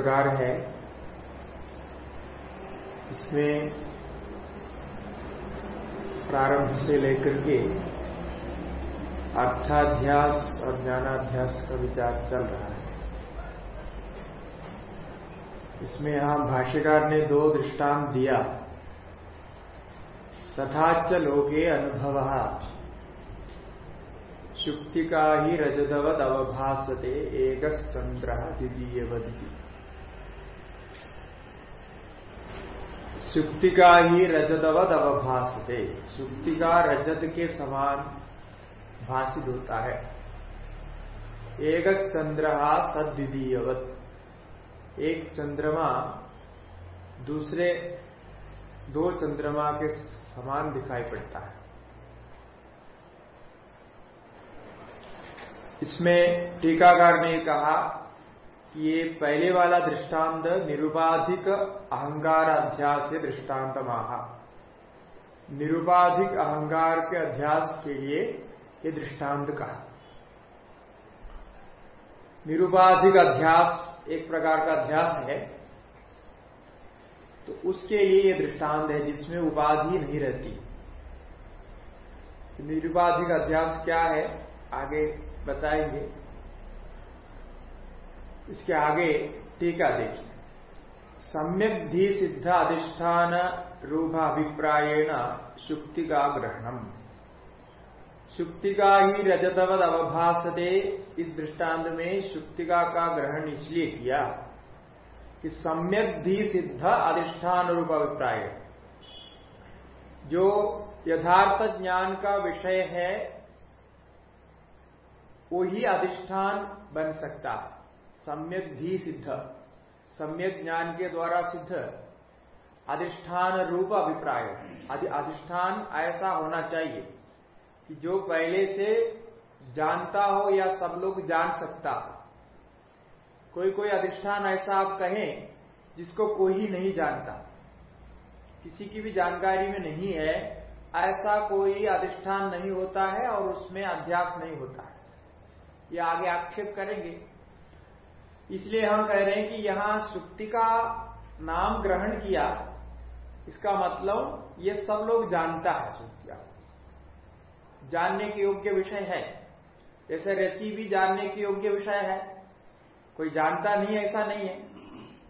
प्रकार है। इसमें प्रारंभ से लेकर के अर्थाध्यास और ज्ञानाध्यास का विचार चल रहा है। इसमें यहाँ भाष्यकार ने दो दृष्टांत दिया। तथा तथाच लोके अनुभव। शुक्ति का ही रजतवद अवभासते एक चंद्र द्वितीय शुक्तिका ही रजतवद अवभासते शुक्तिका रजत के समान भाषित होता है। एक चंद्र सद्वितीयवत एक चंद्रमा दूसरे दो चंद्रमा के समान दिखाई पड़ता है। इसमें टीकाकार ने कहा कि ये पहले वाला दृष्टांत निरुपाधिक अहंगार अध्यास दृष्टांत महा। निरुपाधिक अहंकार के अध्यास के लिए ये दृष्टांत कहा। निरुपाधिक अध्यास एक प्रकार का अध्यास है तो उसके लिए ये दृष्टांत है जिसमें उपाधि नहीं रहती। निरुपाधिक अध्यास क्या है, आगे बताएँगे। इसके आगे टीका देखिए। सम्यक धी सिद्ध अधिष्ठान रूपाभिप्रायण शुक्तिका ग्रहणम शुक्तिका ही रजतवद अवभासते, इस दृष्टांत में शुक्तिका का ग्रहण इसलिए किया कि सम्यक धी सिद्ध अधिष्ठान रूप अभिप्राय जो यथार्थ ज्ञान का विषय है वो ही अधिष्ठान बन सकता सम्यक भी सिद्ध। सम्यक ज्ञान के द्वारा सिद्ध। अधिष्ठान रूप अभिप्राय। अधिष्ठान ऐसा होना चाहिए कि जो पहले से जानता हो या सब लोग जान सकता हो। कोई कोई अधिष्ठान ऐसा आप कहें जिसको कोई ही नहीं जानता। किसी की भी जानकारी में नहीं है, ऐसा कोई अधिष्ठान नहीं होता है और उसमें अध्यास नहीं होता है। ये आगे आक्षेप करेंगे। इसलिए हम कह रहे हैं कि यहाँ सुक्ति का नाम ग्रहण किया, इसका मतलब ये सब लोग जानता है सुक्तिया। जानने के योग्य विषय है। जैसे रसी भी जानने के योग्य विषय है। कोई जानता नहीं ऐसा नहीं है।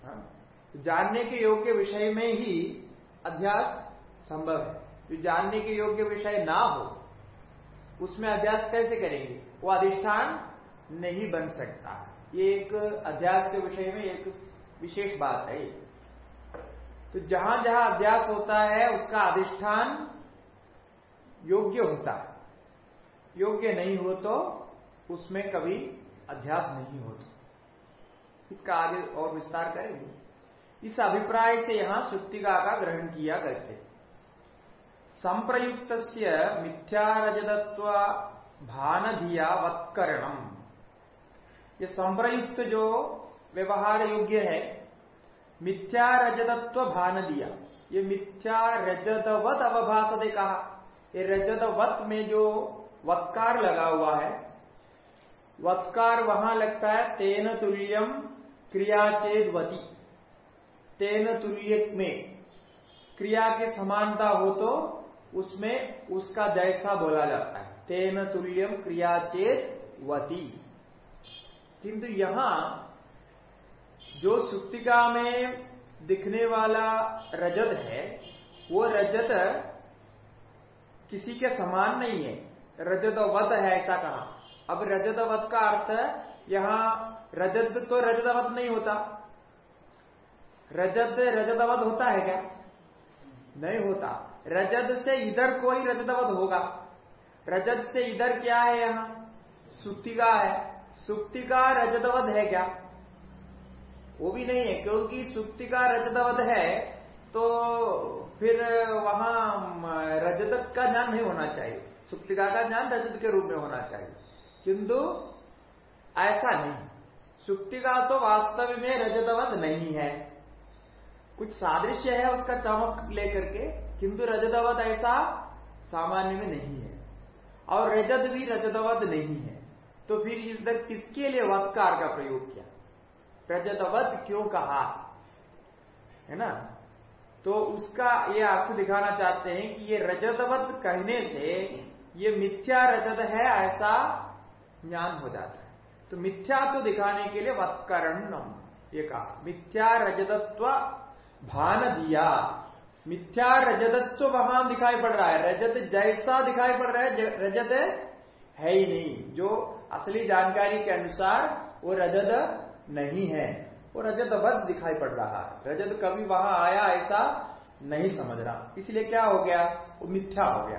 हाँ? जानने के योग्य विषय में ही अध्यास संभव है। जो जानने के योग्य विषय ना हो, उसमें अध्यास कैसे करेंगे? वो अधिष्ठान नहीं बन सकता ये एक अध्यास के विषय में एक विशेष बात है तो जहाँ जहाँ अध्यास होता है, उसका अधिष्ठान योग्य होता है। योग्य नहीं हो तो उसमें कभी अध्यास नहीं होता। इसका आगे और विस्तार करेंगे। इस अभिप्राय से यहाँ सुक्तिका का ग्रहण किया करते संप्रयुक्त मिथ्यारजतत्व भानधिया वत्करणम ये संप्रयुक्त जो व्यवहार योग्य है, मिथ्या रजतत्व भान दिया। ये मिथ्या रजतवत अवभाषते कहा। ये रजतवत में जो वत्कार लगा हुआ है, वत्कार वहाँ लगता है तेन तुल्यम क्रियाचेदवती तेन तुल्य में क्रिया की समानता हो तो उसमें उसका जैसा बोला जाता है। तेन तुल्यम क्रियाचेत वती। किंतु यहाँ जो सुक्तिका में दिखने वाला रजत है, वो रजत किसी के समान नहीं है। रजतवत है ऐसा कहा। अब रजतवत का अर्थ यहाँ रजत तो रजतवत नहीं होता। रजत रजतवत होता है क्या? नहीं होता। रजत से इधर कोई रजतवत होगा। रजत से इधर क्या है यहाँ? सुक्तिका है। सुक्तिका रजतवध है क्या? वो भी नहीं है, क्योंकि सुक्तिका रजतवध है तो फिर वहाँ रजत का ज्ञान नहीं होना चाहिए। सुक्तिका का ज्ञान रजत के रूप में होना चाहिए। किंतु ऐसा नहीं। सुक्तिका तो वास्तव में रजतवध नहीं है। कुछ सादृश्य है उसका चमक लेकर के, किंतु रजतवध ऐसा सामान्य में नहीं है। और रजत भी रजतवध नहीं है। तो फिर इधर किसके लिए वत्कार का प्रयोग किया? रजतवत क्यों कहा? है ना? तो उसका ये अर्थ दिखाना चाहते हैं कि ये रजतवत कहने से ये मिथ्या रजत है, ऐसा ज्ञान हो जाता है। तो मिथ्या तो दिखाने के लिए वत्करण ये कहा। मिथ्या रजतत्व भान दिया। मिथ्या रजतत्व वहाँ दिखाई पड़ रहा है। रजत जैसा दिखाई पड़ रहा है रजत है ही नहीं। जो असली जानकारी के अनुसार वो रजत नहीं है। वो रजतवत दिखाई पड़ रहा है। रजत कभी वहाँ आया ऐसा नहीं समझना। इसलिए क्या हो गया? वो मिथ्या हो गया।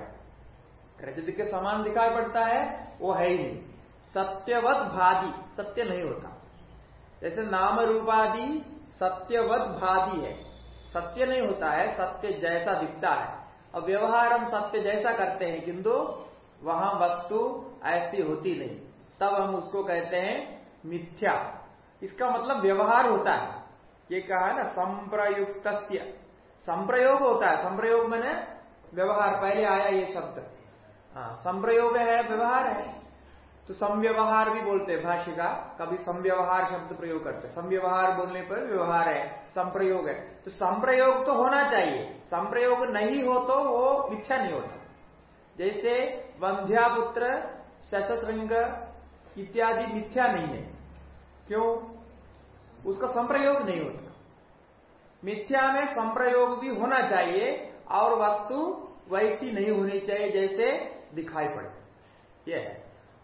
रजत के समान दिखाई पड़ता है, वो है ही नहीं। सत्यवत भादी, सत्य नहीं होता। जैसे नाम रूपादि सत्यवत भादी है। सत्य नहीं होता है, सत्य जैसा दिखता है। और व्यवहार हम सत्य जैसा करते हैं, किंतु वहाँ वस्तु ऐसी होती नहीं। तब हम उसको कहते हैं मिथ्या। इसका मतलब व्यवहार होता है। ये कहा है ना संप्रयुक्त संप्रयोग होता है। संप्रयोग मैंने व्यवहार, पहले आया ये शब्द। हाँ संप्रयोग है, व्यवहार है। तो संव्यवहार भी बोलते हैं भाष्य का। कभी संव्यवहार शब्द प्रयोग करते संव्यवहार बोलने पर व्यवहार है, संप्रयोग है। तो संप्रयोग तो होना चाहिए। संप्रयोग नहीं हो तो वो मिथ्या नहीं होता। जैसे वंध्यापुत्र शशृंग इत्यादि मिथ्या नहीं है। क्यों? उसका संप्रयोग नहीं होता। मिथ्या में संप्रयोग भी होना चाहिए और वस्तु वैसी नहीं होनी चाहिए जैसे दिखाई पड़े। यह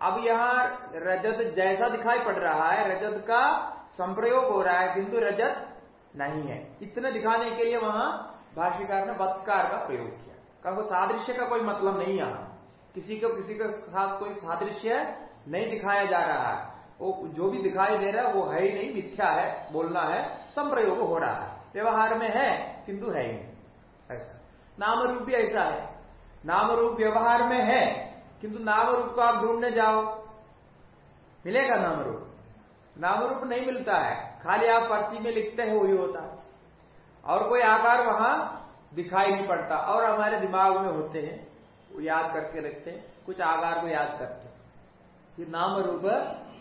अब यहाँ रजत जैसा दिखाई पड़ रहा है, रजत का संप्रयोग हो रहा है, किंतु रजत नहीं है। इतने दिखाने के लिए वहाँ भाष्यकार ने बत्कार का प्रयोग किया। कहा सादृश्य का कोई मतलब नहीं यहाँ। किसी को, किसी का खास कोई सादृश्य नहीं दिखाया जा रहा है। वो जो भी दिखाई दे रहा है, वो है ही नहीं, मिथ्या है, बोलना है, संप्रयोग हो रहा है। व्यवहार में है, किंतु है ही नहीं। ऐसा। नाम रूप भी ऐसा है। नाम रूप व्यवहार में है, किंतु नाम रूप को आप ढूँढने जाओ। मिलेगा नाम रूप नाम रूप नहीं मिलता है। खाली आप पर्ची में लिखते हैं, वही होता है। और कोई आकार वहाँ दिखाई नहीं पड़ता। और हमारे दिमाग में होते हैं, वो याद करके रखते हैं। कुछ आकार को याद करते हैं। ये नाम रूप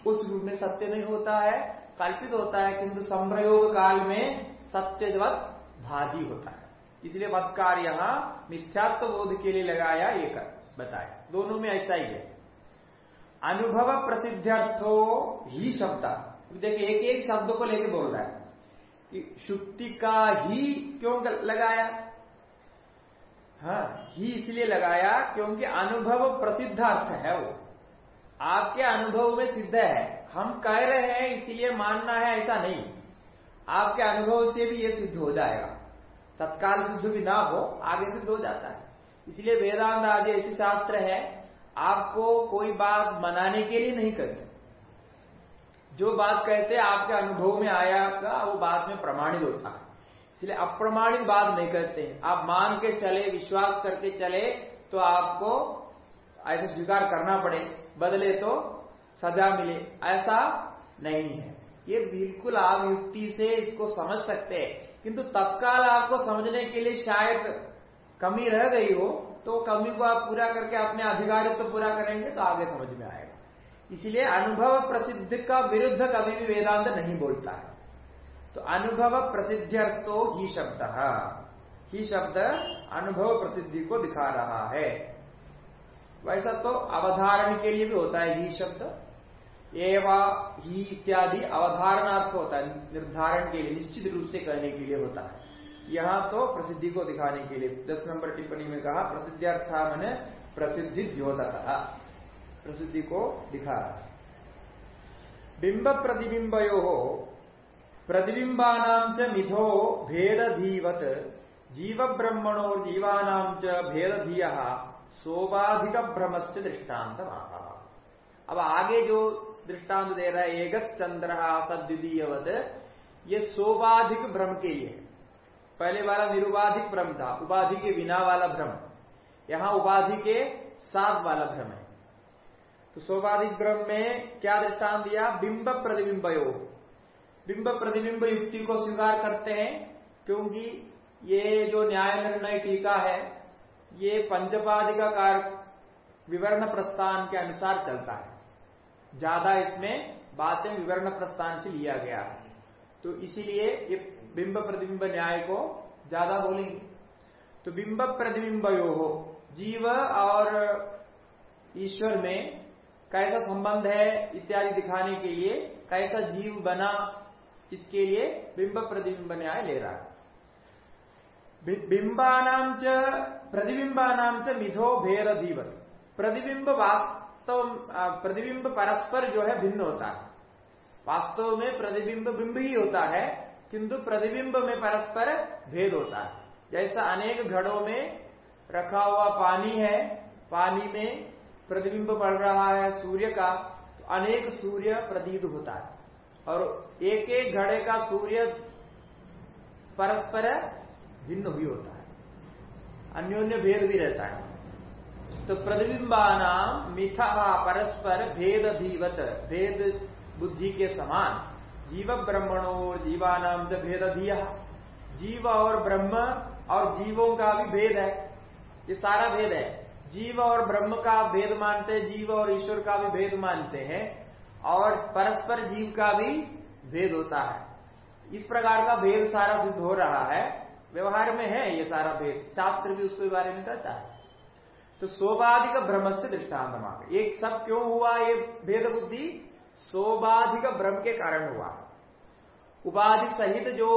उस रूप में सत्य नहीं होता है, कल्पित होता है, किंतु संप्रयोग काल में सत्यवत भाजी होता है। इसलिए वत्कार यहाँ मिथ्यात्व बोध के लिए लगाया एक बताया। दोनों में ऐसा ही है। अनुभव प्रसिद्ध्यर्थो ही शब्द। देखिए, एक एक शब्द को लेकर बोल रहा है कि शुक्ति का ही क्यों लगाया? हाँ ही इसलिए लगाया क्योंकि अनुभव प्रसिद्ध अर्थ है वो। आपके अनुभव में सिद्ध है। हम कह रहे हैं, इसीलिए मानना है, ऐसा नहीं। आपके अनुभव से भी ये सिद्ध हो जाएगा। तत्काल सिद्ध भी ना हो, आगे सिद्ध हो जाता है। इसलिए वेदांत आदि ऐसे शास्त्र है, आपको कोई बात मनाने के लिए नहीं करते। जो बात कहते आपके अनुभव में आया आपका, वो बात में प्रमाणित होता है। इसलिए अप्रमाणित बात नहीं करते आप मान के चले, विश्वास करके चले तो आपको ऐसे स्वीकार करना पड़े। बदले तो सजा मिले। ऐसा नहीं है। ये बिल्कुल आप युक्ति से इसको समझ सकते हैं। किंतु तत्काल आपको समझने के लिए शायद कमी रह गई हो तो कमी को आप पूरा करके अपने अधिकारित्व तो पूरा करेंगे तो आगे समझ में आएगा। इसलिए अनुभव प्रसिद्ध का विरुद्ध कभी भी वेदांत नहीं बोलता है। तो अनुभव प्रसिद्ध्यर्थो ही शब्द। ही शब्द अनुभव प्रसिद्धि को दिखा रहा है। वैसा तो अवधारण के लिए भी होता है ही शब्द। एवा, ही इत्यादि अवधारणार्थ होता है, निर्धारण के लिए, निश्चित रूप से कहने के लिए होता है। यहाँ तो प्रसिद्धि को दिखाने के लिए, दस नंबर टिप्पणी में कहा, प्रसिद्ध्यर्था मैंने प्रसिद्धि द्योतः प्रसिद्धि को दिखा रहा बिंब प्रतिबिंबयो प्रतिबिंबानाम च भेदधीवत जीव ब्रह्मणो च भेदधीय। सोपाधिक से दृष्टांत अब आगे जो दृष्टांत दे रहा है एक चंद्र सद्वितीयवत, ये सोपाधिक भ्रम के लिए पहले वाला निरुपाधिक भ्रम था, उपाधि के बिना वाला भ्रम। यहाँ उपाधि के साथ वाला भ्रम है। तो सोपाधिक भ्रम में क्या दृष्टांत दिया? बिंब प्रतिबिंब बिंब प्रतिबिंब युक्ति को स्वीकार करते हैं, क्योंकि ये जो न्याय निर्णय टीका है ये पंचपादिका कार विवरण प्रस्थान के अनुसार चलता है। ज़्यादा इसमें बातें विवरण प्रस्थान से लिया गया है। तो इसीलिए ये बिंब प्रतिबिंब न्याय को ज़्यादा बोलेंगे। तो बिंब प्रतिबिंब यो हो जीव और ईश्वर में कैसा संबंध है इत्यादि दिखाने के लिए कैसा जीव बना, इसके लिए बिंब प्रतिबिंब न्याय ले रहा है। बिंबानाम च प्रतिबिंबानाम से मिथो भेद धीवत प्रतिबिंब वास्तव प्रतिबिंब परस्पर जो है, भिन्न होता है। वास्तव में प्रतिबिंब बिंब ही होता है, किंतु प्रतिबिंब में परस्पर भेद होता है। जैसा अनेक घड़ों में रखा हुआ पानी है, पानी में प्रतिबिंब पड़ रहा है सूर्य का तो अनेक सूर्य प्रतीत होता है। और एक एक घड़े का सूर्य परस्पर भिन्न भी होता है। अन्योन्य भेद भी रहता है। तो प्रतिबिंबाना मिथा परस्पर भेद धीवत भेद बुद्धि के समान, जीव ब्रह्मणो जीवानाम ज भेद धिया जीव और ब्रह्म और जीवों का भी भेद है। ये सारा भेद है। जीव और ब्रह्म का भेद मानते हैं, जीव और ईश्वर का भी भेद मानते हैं, और परस्पर जीव का भी भेद होता है। इस प्रकार का भेद सारा सिद्ध हो रहा है। व्यवहार में है ये सारा भेद। शास्त्र भी उसके बारे में कहता है। तो सोबाधिक भ्रम से दृष्टांत मांग एक सब क्यों हुआ ये भेद बुद्धि? सोबाधिक भ्रम के कारण हुआ। उपाधि सहित जो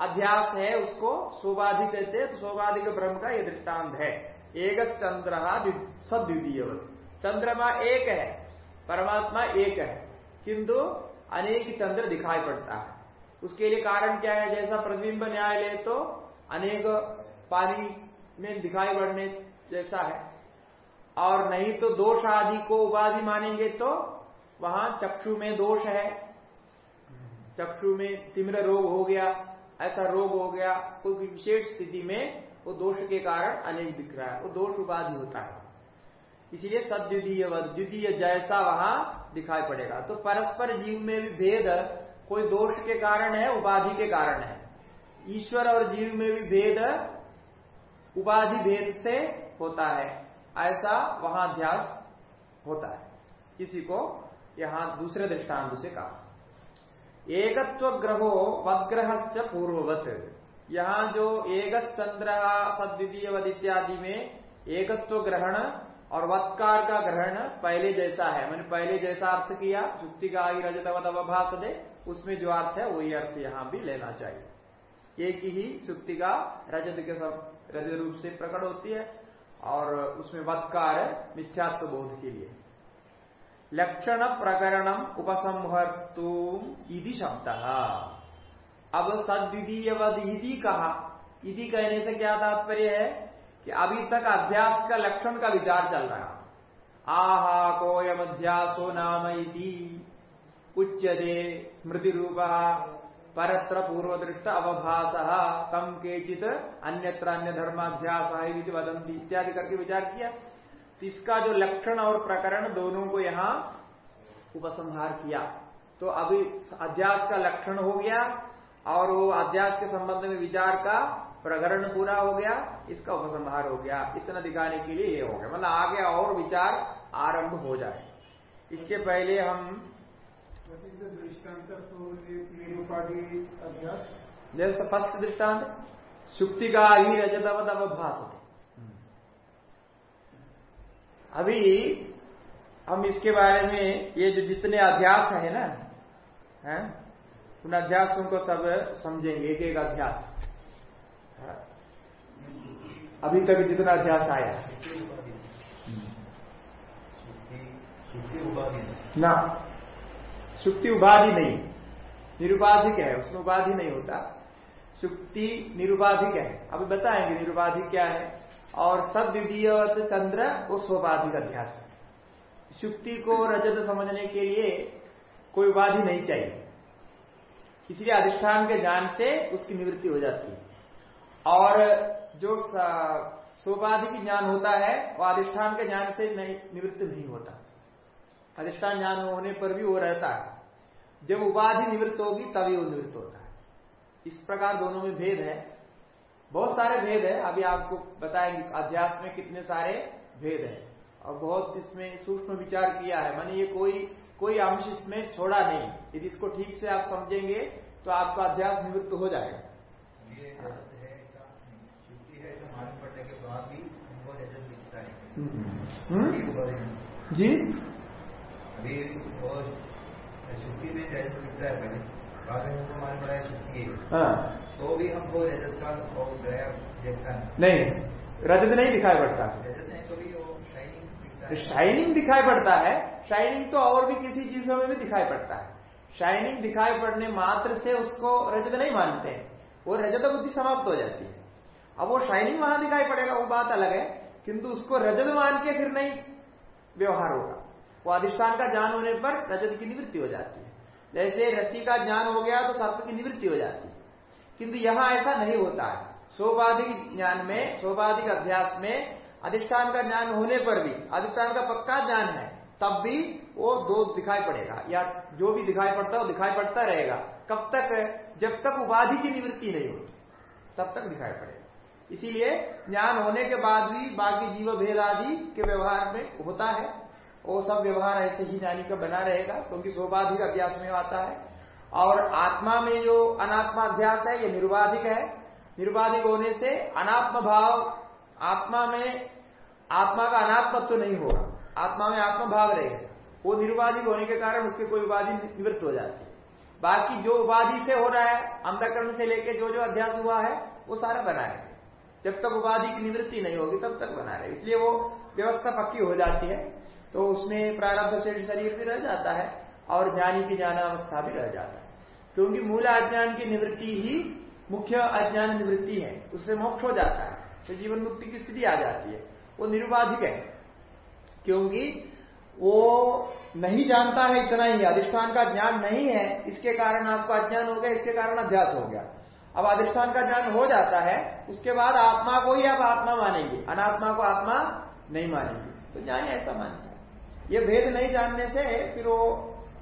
अध्यास है उसको सोबाधिक कहते हैं तो सोबाधिक भ्रम का ये दृष्टांत है। एक चंद्र सद्वितीय चंद्रमा एक है, परमात्मा एक है, किंतु अनेक चंद्र दिखाई पड़ता है। उसके लिए कारण क्या है? जैसा प्रतिबिंब न्यायालय तो अनेक पानी में दिखाई पड़ने जैसा है। और नहीं तो दोष आदि को उपाधि मानेंगे तो वहाँ चक्षु में दोष है। चक्षु में तिम्र रोग हो गया, ऐसा रोग हो गया, कोई विशेष स्थिति में वो दोष के कारण अनेक दिख रहा है, वो दोष उपाधि होता है। इसलिए सद्वितीय द्वितीय जैसा वहाँ दिखाई पड़ेगा। तो परस्पर जीव में भी भेद कोई दोष के कारण है, उपाधि के कारण है। ईश्वर और जीव में भी भेद, उपाधि भेद से होता है। ऐसा वहाँ अध्यास होता है। इसी को यहाँ दूसरे दृष्टांत से कहा। एकत्व ग्रहो वग्रह पूर्ववत। यहाँ जो एक चंद्र सद्वितीय इत्यादि में एकत्व ग्रहण और वत्कार का ग्रहण पहले जैसा है। मैंने पहले जैसा अर्थ किया, चुक्ति का आगे रजतवत अवभाष दे उसमें जो अर्थ है, वही अर्थ यहाँ भी लेना चाहिए। एक ही सुक्ति का रजत के सब रजत रूप से प्रकट होती है और उसमें वत्कार है, मिथ्यात्व बोध के लिए। लक्षण प्रकरणम उपसंहर्तुम इति शब्द। अब सद्वितीयवद कहा। इति कहने से क्या तात्पर्य है कि अभी तक अध्यास का लक्षण का विचार चल रहा। आहा कोयम अध्यासो नाम इति। उच्यते स्मृति रूप परत्र पूर्व दृष्ट अवभास तम केचित अन्यत्र अन्य धर्माध्यास वदंती इत्यादि करके विचार किया। तो इसका जो लक्षण और प्रकरण दोनों को यहाँ उपसंहार किया। तो अभी अध्यास का लक्षण हो गया और वो अध्यास के संबंध में विचार का प्रकरण पूरा हो गया, इसका उपसंहार हो गया। इतना दिखाने के लिए ये हो गया। मतलब आगे और विचार आरंभ हो जाए। इसके पहले हम जैसे फ़र्स्ट दृष्टांत सुक्ति का ही रजतवत अवभाष अभी हम इसके बारे में ये जो जितने अध्यास है ना है उन अध्यासों को सब समझेंगे एक एक अध्यास अभी तक जितना अध्यास आया ना सुक्ति उपाधि नहीं। निरुपाधिक है? उसमें उपाधि नहीं होता। सुक्ति निरुपाधिक है? अभी बताएँगे निरुपाधिक क्या है। और सद्वितीय चंद्र वो स्वपाधिक अध्यास है। सुक्ति को रजत समझने के लिए कोई उपाधि नहीं चाहिए। इसलिए अधिष्ठान के ज्ञान से उसकी निवृत्ति हो जाती है। और जो सोपाधिक ज्ञान होता है, वो अधिष्ठान के ज्ञान से नहीं, निवृत्त नहीं होता। अधिष्ठान ज्ञान होने पर भी वो रहता है। जब उपाधि निवृत्त होगी तभी वो निवृत्त होता है। इस प्रकार दोनों में भेद है। बहुत सारे भेद है। अभी आपको बताएँगे अध्यास में कितने सारे भेद है। और बहुत इसमें सूक्ष्म विचार किया है। मानी ये कोई कोई अंश इसमें छोड़ा नहीं। यदि इसको ठीक से आप समझेंगे तो आपका अध्यास निवृत्त हो जाएगा। हम्म। जी? अभी वो छुट्टी में जैसे दिखता है पड़ा है तो भी हमको रजत का नहीं रजत नहीं दिखाई पड़ता। रजत तो शाइनिंग शाइनिंग दिखाई पड़ता है। शाइनिंग तो और भी किसी चीज़ों में भी दिखाई पड़ता है। शाइनिंग दिखाई पड़ने मात्र से उसको रजत नहीं मानते हैं। वो रजत बुद्धि समाप्त हो जाती है। अब वो शाइनिंग वहाँ दिखाई पड़ेगा वो बात अलग है। किंतु उसको रजत मान के फिर नहीं व्यवहार होगा। वो अधिष्ठान का ज्ञान होने पर रजत की निवृत्ति हो जाती है। जैसे रति का ज्ञान हो गया तो सर्प की निवृत्ति हो जाती है। किंतु यहाँ ऐसा नहीं होता है। सोपाधिक ज्ञान में, सोपाधिक अभ्यास में, अधिष्ठान का ज्ञान होने पर भी, अधिष्ठान का पक्का ज्ञान है, तब भी वो दो दिखाई पड़ेगा। या जो भी दिखाई पड़ता है, वो दिखाई पड़ता रहेगा। कब तक, जब तक उपाधि की निवृत्ति नहीं होती, तब तक दिखाई पड़ेगा। इसीलिए ज्ञान होने के बाद भी बाकी जीव भेद आदि के व्यवहार में होता है। वो सब व्यवहार ऐसे ही ज्ञानी का बना रहेगा, क्योंकि सोपाधिक अभ्यास में आता है। और आत्मा में जो अनात्मा अध्यास है, ये निर्वाधिक है। निर्वाधिक होने से अनात्म भाव आत्मा में, आत्मा का अनात्मत्व तो नहीं होगा। आत्मा में आत्मा भाव रहेगा। वो निर्वाधिक होने के कारण उसकी कोई उपाधि निवृत्त हो जाती है। बाकी जो उपाधि से हो रहा है अंधकरण से लेके जो जो अध्यास हुआ है, वो सारा बना है। जब तक उपाधि की निवृत्ति नहीं होगी, तब तक बना रहे। इसलिए वो व्यवस्था पक्की हो जाती है। तो उसमें प्रारब्ध से शरीर भी रह जाता है और ज्ञानी की ज्ञानावस्था भी रह जाता है। क्योंकि मूल अज्ञान की निवृत्ति ही मुख्य अज्ञान निवृत्ति है। उससे मोक्ष हो जाता है। तो जीवन मुक्ति की स्थिति आ जाती है। वो निरुपाधिक है। क्योंकि वो नहीं जानता है इतना ही। अधिष्ठान का ज्ञान नहीं है। इसके कारण आपको अज्ञान हो गया, इसके कारण अभ्यास हो गया। अब अधिष्ठान का ज्ञान हो जाता है, उसके बाद आत्मा को ही आप आत्मा मानेंगे। अनात्मा को आत्मा नहीं मानेंगे। तो ज्ञान ऐसा मानता है। ये भेद नहीं जानने से फिर वो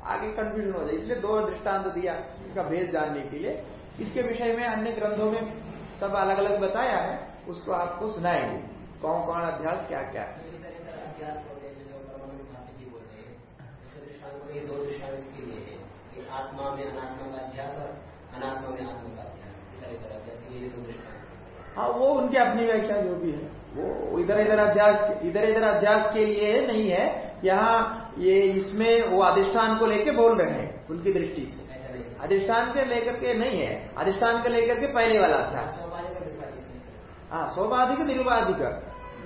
आगे कंफ्यूजन हो जाए। इसलिए दो दृष्टांत दिया इसका भेद जानने के लिए। इसके विषय में अन्य ग्रंथों में सब अलग अलग बताया है उसको आपको सुनाएँगे। कौन कौन अभ्यास क्या क्या आत्मा में अनात्मा का और अनात्मा में आत्मा का हाँ। वो उनकी अपनी व्याख्या जो भी है वो इधर इधर अध्यास इधर इधर अध्यास के लिए नहीं है। यहाँ ये इसमें वो अधिष्ठान को लेके बोल रहे हैं, उनकी दृष्टि से। अधिष्ठान के लेकर के नहीं है, अधिष्ठान के लेकर के पहले वाला अध्यास हाँ सोपाधिक निरुपाधिक।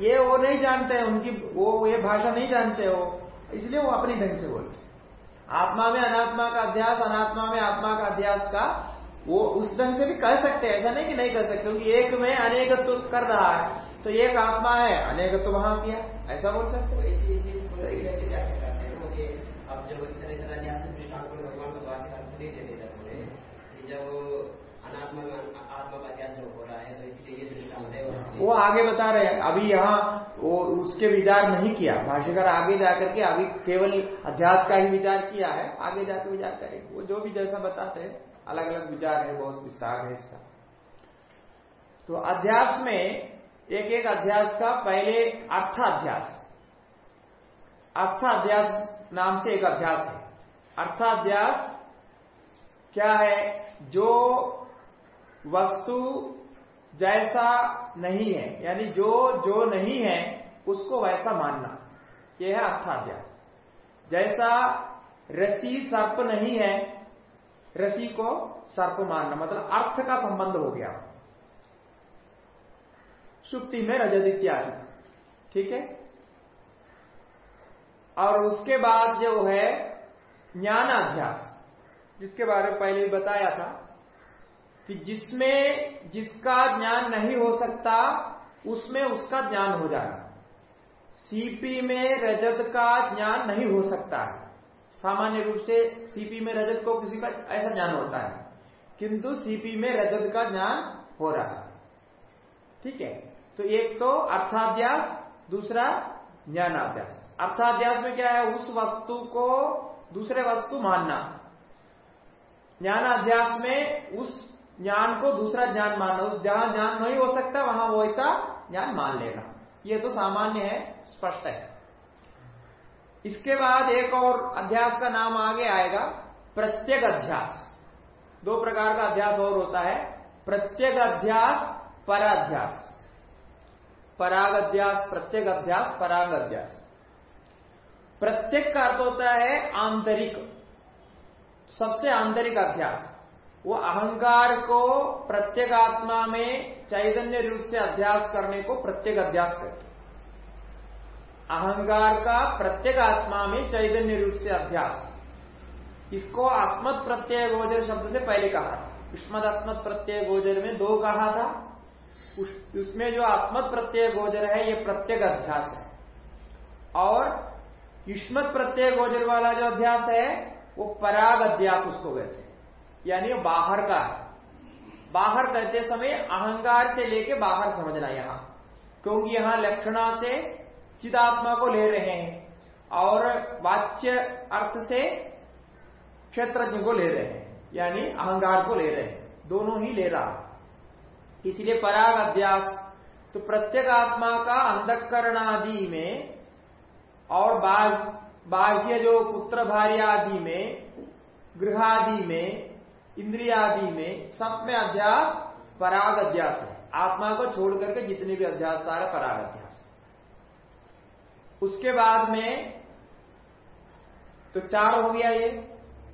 ये वो नहीं जानते हैं उनकी वो, ये भाषा नहीं जानते हो इसलिए वो अपने ढंग से बोलते आत्मा में अनात्मा का अध्यास, अनात्मा में आत्मा का अध्यास का, वो उस ढंग से भी कह सकते हैं, ऐसा नहीं कि नहीं कर सकते, क्योंकि एक में अनेकत्व कर रहा है तो एक आत्मा है, अनेकत्व वहाँ किया, ऐसा बोल सकते जब हो रहा है वो आगे बता रहे हैं, अभी यहाँ वो उसके विचार नहीं किया। भाष्यकर आगे जाकर के अभी केवल अध्यास का ही विचार किया है, आगे जाकर विचार करेंगे। वो जो भी जैसा बताते हैं अलग अलग विचार है, बहुत विस्तार है इसका। तो अध्यास में एक एक अध्यास का पहले अर्थाध्यास। अर्थाध्यास नाम से एक अध्यास है। अर्थाध्यास क्या है? जो वस्तु जैसा नहीं है, यानी जो जो नहीं है, उसको वैसा मानना। यह है अर्थाध्यास। जैसा रसी सर्प नहीं है रसी को सर्प मानना मतलब अर्थ का संबंध हो गया। सुक्ति में रजत इत्यादि। ठीक है? और उसके बाद जो है ज्ञानाध्यास, जिसके बारे में पहले ही बताया था कि जिसमें जिसका ज्ञान नहीं हो सकता, उसमें उसका ज्ञान हो जाएगा सीपी में रजत का ज्ञान नहीं हो सकता है। सामान्य रूप से सीपी में रजत को किसी का ऐसा ज्ञान होता है, किंतु सीपी में रजत का ज्ञान हो रहा है। ठीक है? तो एक तो अर्थाध्यास, दूसरा ज्ञानाध्यास। अर्थाध्यास में क्या है? उस वस्तु को दूसरे वस्तु मानना। ज्ञानाध्यास में उस ज्ञान को दूसरा ज्ञान मानना। उस जहाँ ज्ञान नहीं हो सकता, वहाँ वो ऐसा ज्ञान मान लेना ये तो सामान्य है, स्पष्ट है। इसके बाद एक और अध्यास का नाम आगे आएगा, प्रत्येक अध्यास। दो प्रकार का अध्यास और होता है। प्रत्येक अध्यास, पराध्यास। पराग अध्यास, प्रत्येक अध्यास, पराग अध्यास। प्रत्येक का अर्थ होता है आंतरिक। सबसे आंतरिक अध्यास वो अहंकार को प्रत्येक आत्मा में चैतन्य रूप से अध्यास करने को प्रत्येक अध्यास कहते अहंकार का प्रत्येक आत्मा में चैतन्य रूप से अध्यास इसको अस्मत् प्रत्यय गोचर शब्द से पहले कहा था। युष्मद अस्मत् प्रत्यय गोचर में दो कहा था। उसमें जो अस्मत् प्रत्यय गोचर है, ये प्रत्येक अध्यास है। और युष्मत प्रत्यय गोचर वाला जो अध्यास है, वो पराग अध्यास उसको कहते हैं। यानी बाहर का है। बाहर कहते समय अहंकार से लेके बाहर समझना यहाँ। क्योंकि यहाँ लक्षणा से चिदात्मा को ले रहे हैं और वाच्य अर्थ से क्षेत्रज्ञ को ले रहे हैं। यानी अहंकार को ले रहे हैं। दोनों ही ले रहा इसलिए पराग अभ्यास तो प्रत्येक आत्मा का अंधकरण आदि में और बाह्य जो पुत्र भार्य आदि में, गृहादि में, इंद्रियादि में, सब में अध्यास पराग अध्यास है। आत्मा को छोड़ करके जितने भी अध्यास, सारा पराग अध्यास उसके बाद में तो चार हो गया ये।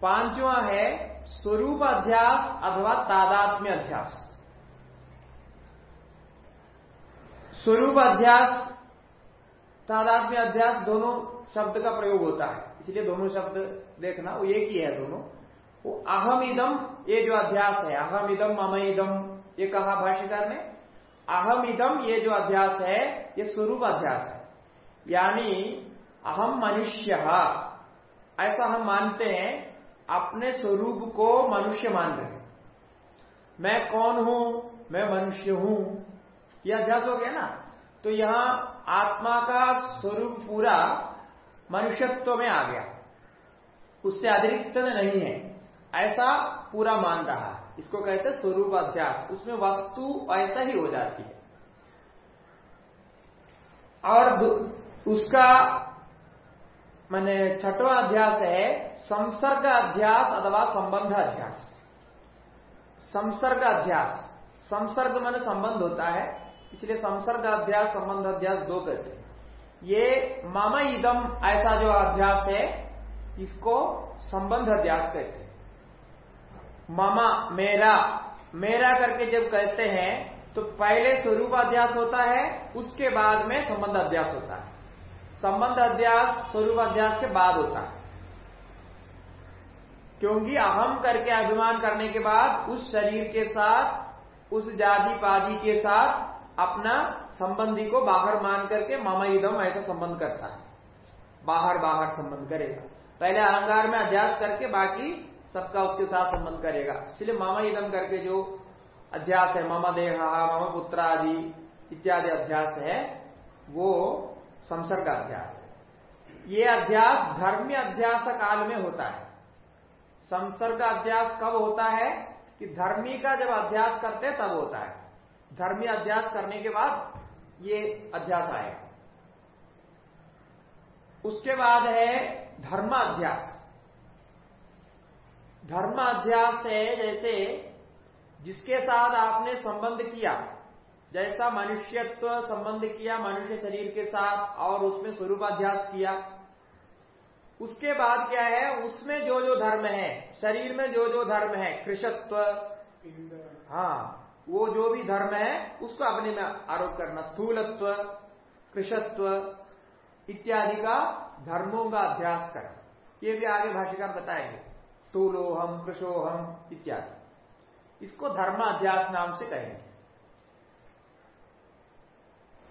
पांचवा है, स्वरूप अध्यास अथवा तादात्म्य अध्यास। स्वरूप अध्यास तादात्म्य अध्यास दोनों शब्द का प्रयोग होता है। इसलिए दोनों शब्द देखना, वो एक ही है दोनों। वो अहम इदम, ये जो अध्यास है, अहम इदम, मम इदम, ये कहा भाष्यकार ने? अहम इदम, ये जो अध्यास है, ये स्वरूप अध्यास है। यानी, अहम मनुष्य, ऐसा हम मानते हैं, अपने स्वरूप को मनुष्य मान रहे मैं कौन हूँ? मैं मनुष्य हूँ। यह अध्यास हो गया ना? तो यहाँ आत्मा का स्वरूप पूरा मनुष्यत्व में आ गया। उससे अतिरिक्त नहीं है। ऐसा पूरा मान रहा है। इसको कहते हैं स्वरूप अध्यास उसमें वस्तु ऐसा ही हो जाती है। और उसका मैंने छठवा अध्यास है संसर्ग अध्यास अथवा संबंध अध्यास। संसर्ग अध्यास। संसर्ग मैंने संबंध होता है। इसलिए संसर्ग अध्यास संबंध अध्यास दो कहते हैं। ये मामा इदम, ऐसा जो अध्यास है, इसको संबंध अध्यास कहते हैं। मामा, मेरा मेरा करके जब कहते हैं तो पहले स्वरूप अध्यास होता है, उसके बाद में संबंध अध्यास होता है। संबंध अध्यास स्वरूप अध्यास के बाद होता है। क्योंकि अहम करके अभिमान करने के बाद, उस शरीर के साथ, उस जाति पादी के साथ अपना संबंधी को बाहर मान करके मम इदम ऐसा संबंध करता है। बाहर बाहर संबंध करेगा। पहले अहंकार में अध्यास करके बाकी सबका उसके साथ संबंध करेगा। इसलिए मामा इदम करके जो अध्यास है, मम देहा, मम पुत्र आदि इत्यादि अध्यास है, वो संसर्ग अध्यास है। ये अध्यास धर्मी अध्यास काल में होता है। संसर्ग अध्यास कब होता है कि धर्मी का जब अध्यास करते तब होता है। धर्मी अध्यास करने के बाद ये अध्यास आएगा उसके बाद है धर्म अध्यास धर्म अध्यास है जैसे जिसके साथ आपने संबंध किया जैसा मनुष्यत्व संबंध किया मनुष्य शरीर के साथ और उसमें स्वरूपाध्यास किया। उसके बाद क्या है? उसमें जो जो धर्म है शरीर में जो जो धर्म है कृषत्व हाँ वो जो भी धर्म है, उसको अपने में आरोप करना। स्थूलत्व, कृषत्व इत्यादि का धर्मों का अभ्यास कर ये भी आगे भाष्यकार बताएँगे। स्थूलोहम, कृषोहम इत्यादि। इसको धर्माध्यास नाम से कहेंगे।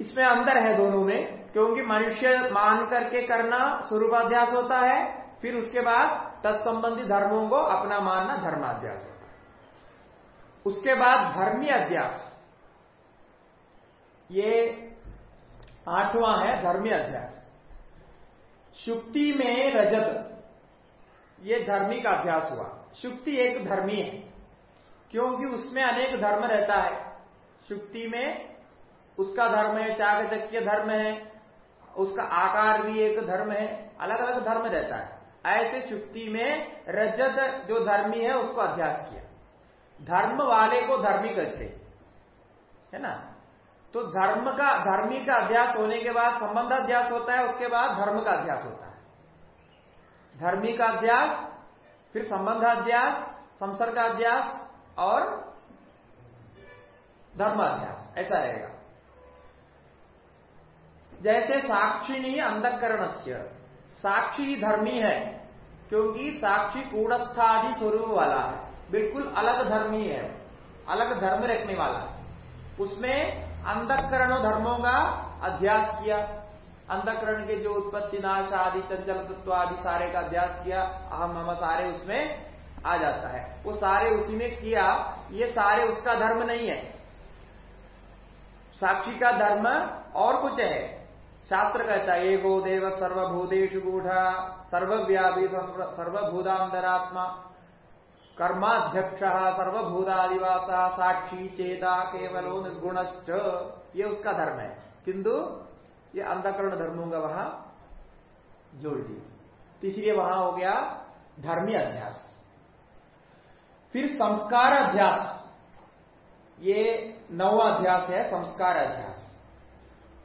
इसमें अंदर है दोनों में, क्योंकि मनुष्य मान करके करना स्वरूपाध्यास होता है, फिर उसके बाद तत्संबंधी धर्मों को अपना मानना धर्माध्यास उसके बाद धर्मी अध्यास। ये आठवां है धर्मी अध्यास। शुक्ति में रजत। ये धर्मी का अभ्यास हुआ। शुक्ति एक धर्मी है, क्योंकि उसमें अनेक धर्म रहता है। शुक्ति में उसका धर्म है चाकचक्य धर्म है, उसका आकार भी एक धर्म है अलग अलग धर्म रहता है। ऐसे शुक्ति में रजत जो धर्मी है, उसको अभ्यास किया। धर्म वाले को धर्मी कहते है ना? तो धर्म का, धर्मी का अभ्यास होने के बाद संबंध अध्यास होता है, उसके बाद धर्म का अभ्यास होता है। धर्मी का अभ्यास फिर संबंध अध्यास, संसर्ग का अध्यास और धर्म अध्यास। ऐसा रहेगा। जैसे साक्षिणी अंधकरण साक्षी धर्मी है, क्योंकि साक्षी कूड़स्थादि स्वरूप वाला है। बिल्कुल अलग धर्म ही है, अलग धर्म रखने वाला है। उसमें अंधकरण धर्मों का अध्यास किया, अंधकरण के जो उत्पत्ति, नाश आदि, चंचल तत्व आदि, सारे का अध्यास किया, अहम हम सारे उसमें आ जाता है। वो सारे उसी में किया, ये सारे उसका धर्म नहीं है। साक्षी का धर्म और कुछ है। शास्त्र कहता है एको देव सर्वभूतेश गूढ़, सर्वव्यापी सर्वभूतांतरात्मा। कर्माध्यक्ष, सर्वभूतादिवासा, साक्षी, चेता, केवलो, निर्गुणश्च। ये उसका धर्म है। किंतु ये अंधकरण धर्मों का वहाँ जोड़ दिया। तीसरी वहाँ हो गया धर्मी अध्यास। फिर संस्कार अध्यास। ये नवा अध्यास है, संस्कार अध्यास।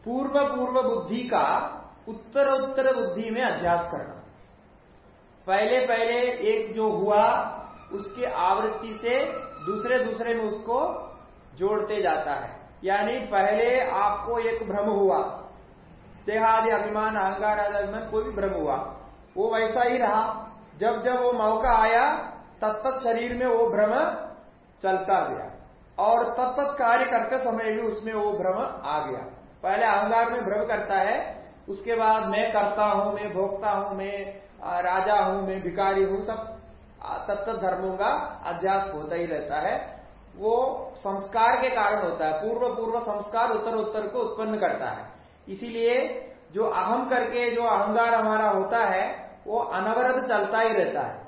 पूर्व पूर्व बुद्धि का उत्तर उत्तर बुद्धि में अध्यास करना। पहले पहले एक जो हुआ उसकी आवृत्ति से दूसरे दूसरे में उसको जोड़ते जाता है। यानी पहले आपको एक भ्रम हुआ। देहादि अभिमान, अहंकार आदि अभिमान, कोई भी भ्रम हुआ। वो वैसा ही रहा। जब जब वो मौका आया तब तत्त शरीर में वो भ्रम चलता गया। और तत्त कार्य करते समय भी उसमें वो भ्रम आ गया। पहले अहंकार में भ्रम करता है, उसके बाद मैं करता हूँ, मैं भोगता हूँ, मैं राजा हूँ, मैं भिकारी हूँ, सब तत्त धर्मों का अध्यास होता ही रहता है। वो संस्कार के कारण होता है। पूर्व पूर्व संस्कार उत्तर उत्तर को उत्पन्न करता है। इसीलिए जो अहम करके जो अहंकार हमारा होता है, वो अनवरत चलता ही रहता है।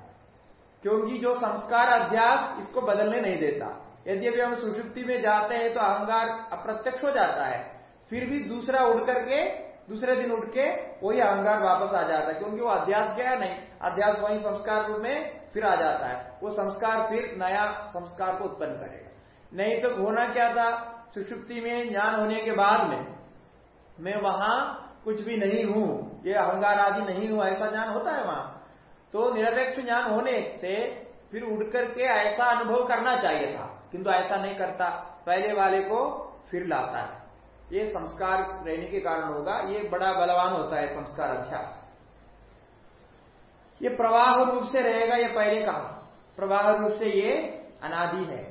क्योंकि जो संस्कार अध्यास इसको बदलने नहीं देता। यद्यपि हम सुषुप्ति में जाते हैं तो अहंकार अप्रत्यक्ष हो जाता है। फिर भी दूसरा उड़ करके, दूसरे दिन उठ के वही अहंकार वापस आ जाता है। क्योंकि वो अध्यास गया नहीं। अध्यास वही संस्कार रूप में फिर आ जाता है। वो संस्कार फिर नया संस्कार को उत्पन्न करेगा। नहीं तो होना क्या था? सुषुप्ति में ज्ञान होने के बाद में मैं वहाँ कुछ भी नहीं हूँ, ये अहंकार आदि नहीं हूँ, ऐसा ज्ञान होता है वहाँ। तो निरपेक्ष ज्ञान होने से फिर उड़ करके ऐसा अनुभव करना चाहिए था, किंतु ऐसा नहीं करता। पहले वाले को फिर लाता है। ये संस्कार रहने के कारण होगा। ये बड़ा बलवान होता है संस्कार अध्यास ये प्रवाह रूप से रहेगा ये पहले कहा। प्रवाह रूप से ये अनादि है।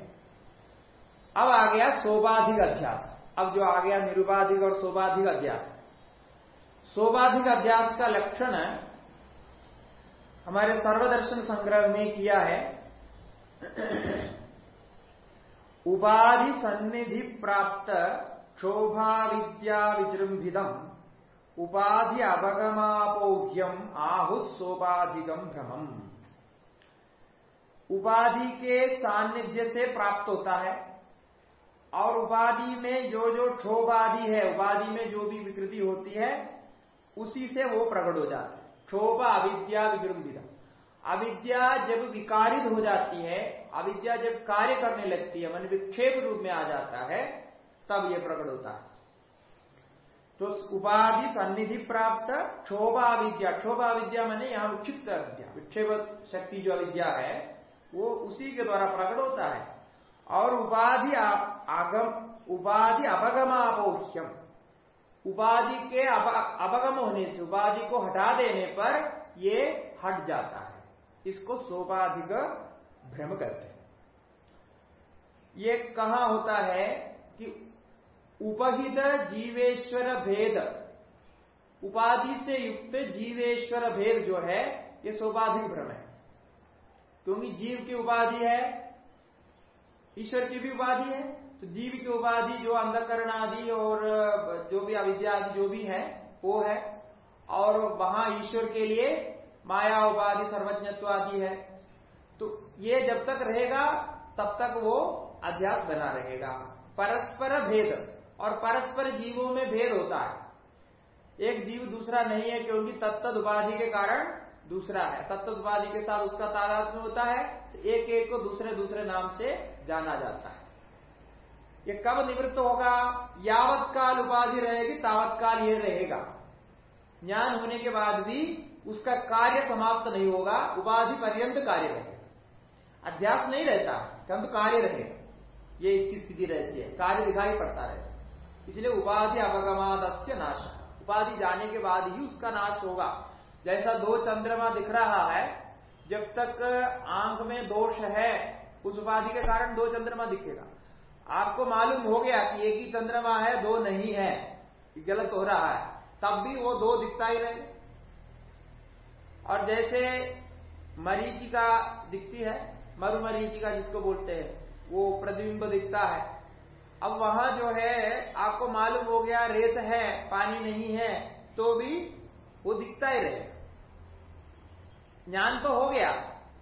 अब आ गया सोबाधिक अध्यास। अब जो आ गया निरुपाधिक और सोबाधिक अध्यास। सोबाधिक अध्यास का लक्षण हमारे सर्वदर्शन संग्रह में किया है। उपाधि सन्निधि प्राप्त क्षोभा विद्या विजृंभिदम उपाधि अवगमापोह्यम आहुसोपाधिगम भ्रमम। उपाधि के सान्निध्य से प्राप्त होता है, और उपाधि में जो जो क्षोभादि है, उपाधि में जो भी विकृति होती है, उसी से वो प्रकट हो जाता है। क्षोभ अविद्या विजृंभित अविद्या जब विकारित हो जाती है, अविद्या जब कार्य करने लगती है, मन विक्षेप रूप में आ जाता है, तब यह प्रकट होता है। तो उपाधि सन्निधि प्राप्त क्षोभा विद्या क्षोभा विद्या मैंने यहाँ विक्षिप्त विद्या विक्षेप शक्ति जो अविद्या है वो उसी के द्वारा प्रकट होता है और उपाधि आगम उपाधि अपगमापोह्यम उपाधि के अवगम होने से उपाधि को हटा देने पर ये हट जाता है इसको सोपाधिक भ्रम करते हैं ये कहा होता है कि उपहित जीवेश्वर भेद। उपाधि से युक्त जीवेश्वर भेद जो है, ये सोपाधिक भ्रम है। क्योंकि जीव की उपाधि है, ईश्वर की भी उपाधि है तो जीव की उपाधि जो अंधकरण आदि और, जो भी अविद्या आदि जो भी है, वो है। और वहाँ ईश्वर के लिए माया उपाधि, सर्वज्ञत्व आदि है। तो ये जब तक रहेगा, तब तक वो अध्यास बना रहेगा। परस्पर भेद। और परस्पर जीवों में भेद होता है। एक जीव दूसरा नहीं है क्योंकि तत्त उपाधि के कारण दूसरा है। तत्त उपाधि के साथ उसका तादाद में होता है तो एक एक को दूसरे दूसरे नाम से जाना जाता है। ये कब निवृत्त होगा? यावत काल उपाधि रहेगी, तावत काल ये रहेगा। ज्ञान होने के बाद भी उसका कार्य समाप्त नहीं होगा, उपाधि पर्यंत कार्य रहेगा। अध्यास नहीं रहता किंतु कार्य रहेगा ये इसकी स्थिति रहती है, कार्य दिखाई पड़ता रहता इसलिए उपाधि अवगमाद नाश। उपाधि जाने के बाद ही उसका नाश होगा। जैसा दो चंद्रमा दिख रहा है, जब तक आँख में दोष है, उस उपाधि के कारण दो चंद्रमा दिखेगा। आपको मालूम हो गया कि एक ही चंद्रमा है, दो नहीं है। गलत हो रहा है। तब भी वो दो दिखता ही रहे और जैसे मरीचिका दिखती है मरु मरीचिका जिसको बोलते हैं, वो प्रतिबिंब दिखता है। अब वहाँ जो है, आपको मालूम हो गया, रेत है, पानी नहीं है तो भी वो दिखता ही रहे। ज्ञान तो हो गया।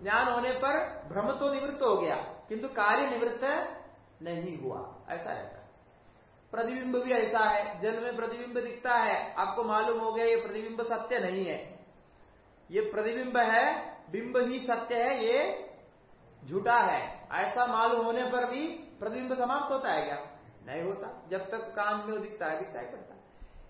ज्ञान होने पर भ्रम तो निवृत्त हो गया, किंतु कार्य निवृत्त नहीं हुआ। ऐसा रहता प्रतिबिंब भी ऐसा है। जल में प्रतिबिंब दिखता है। आपको मालूम हो गया, ये प्रतिबिंब सत्य नहीं है। ये प्रतिबिंब है, बिंब ही सत्य है, ये झूठा है। ऐसा मालूम होने पर भी प्रतिबिंब समाप्त होता है क्या? नहीं होता। जब तक काम में दिखता है दिखता ही। पड़ता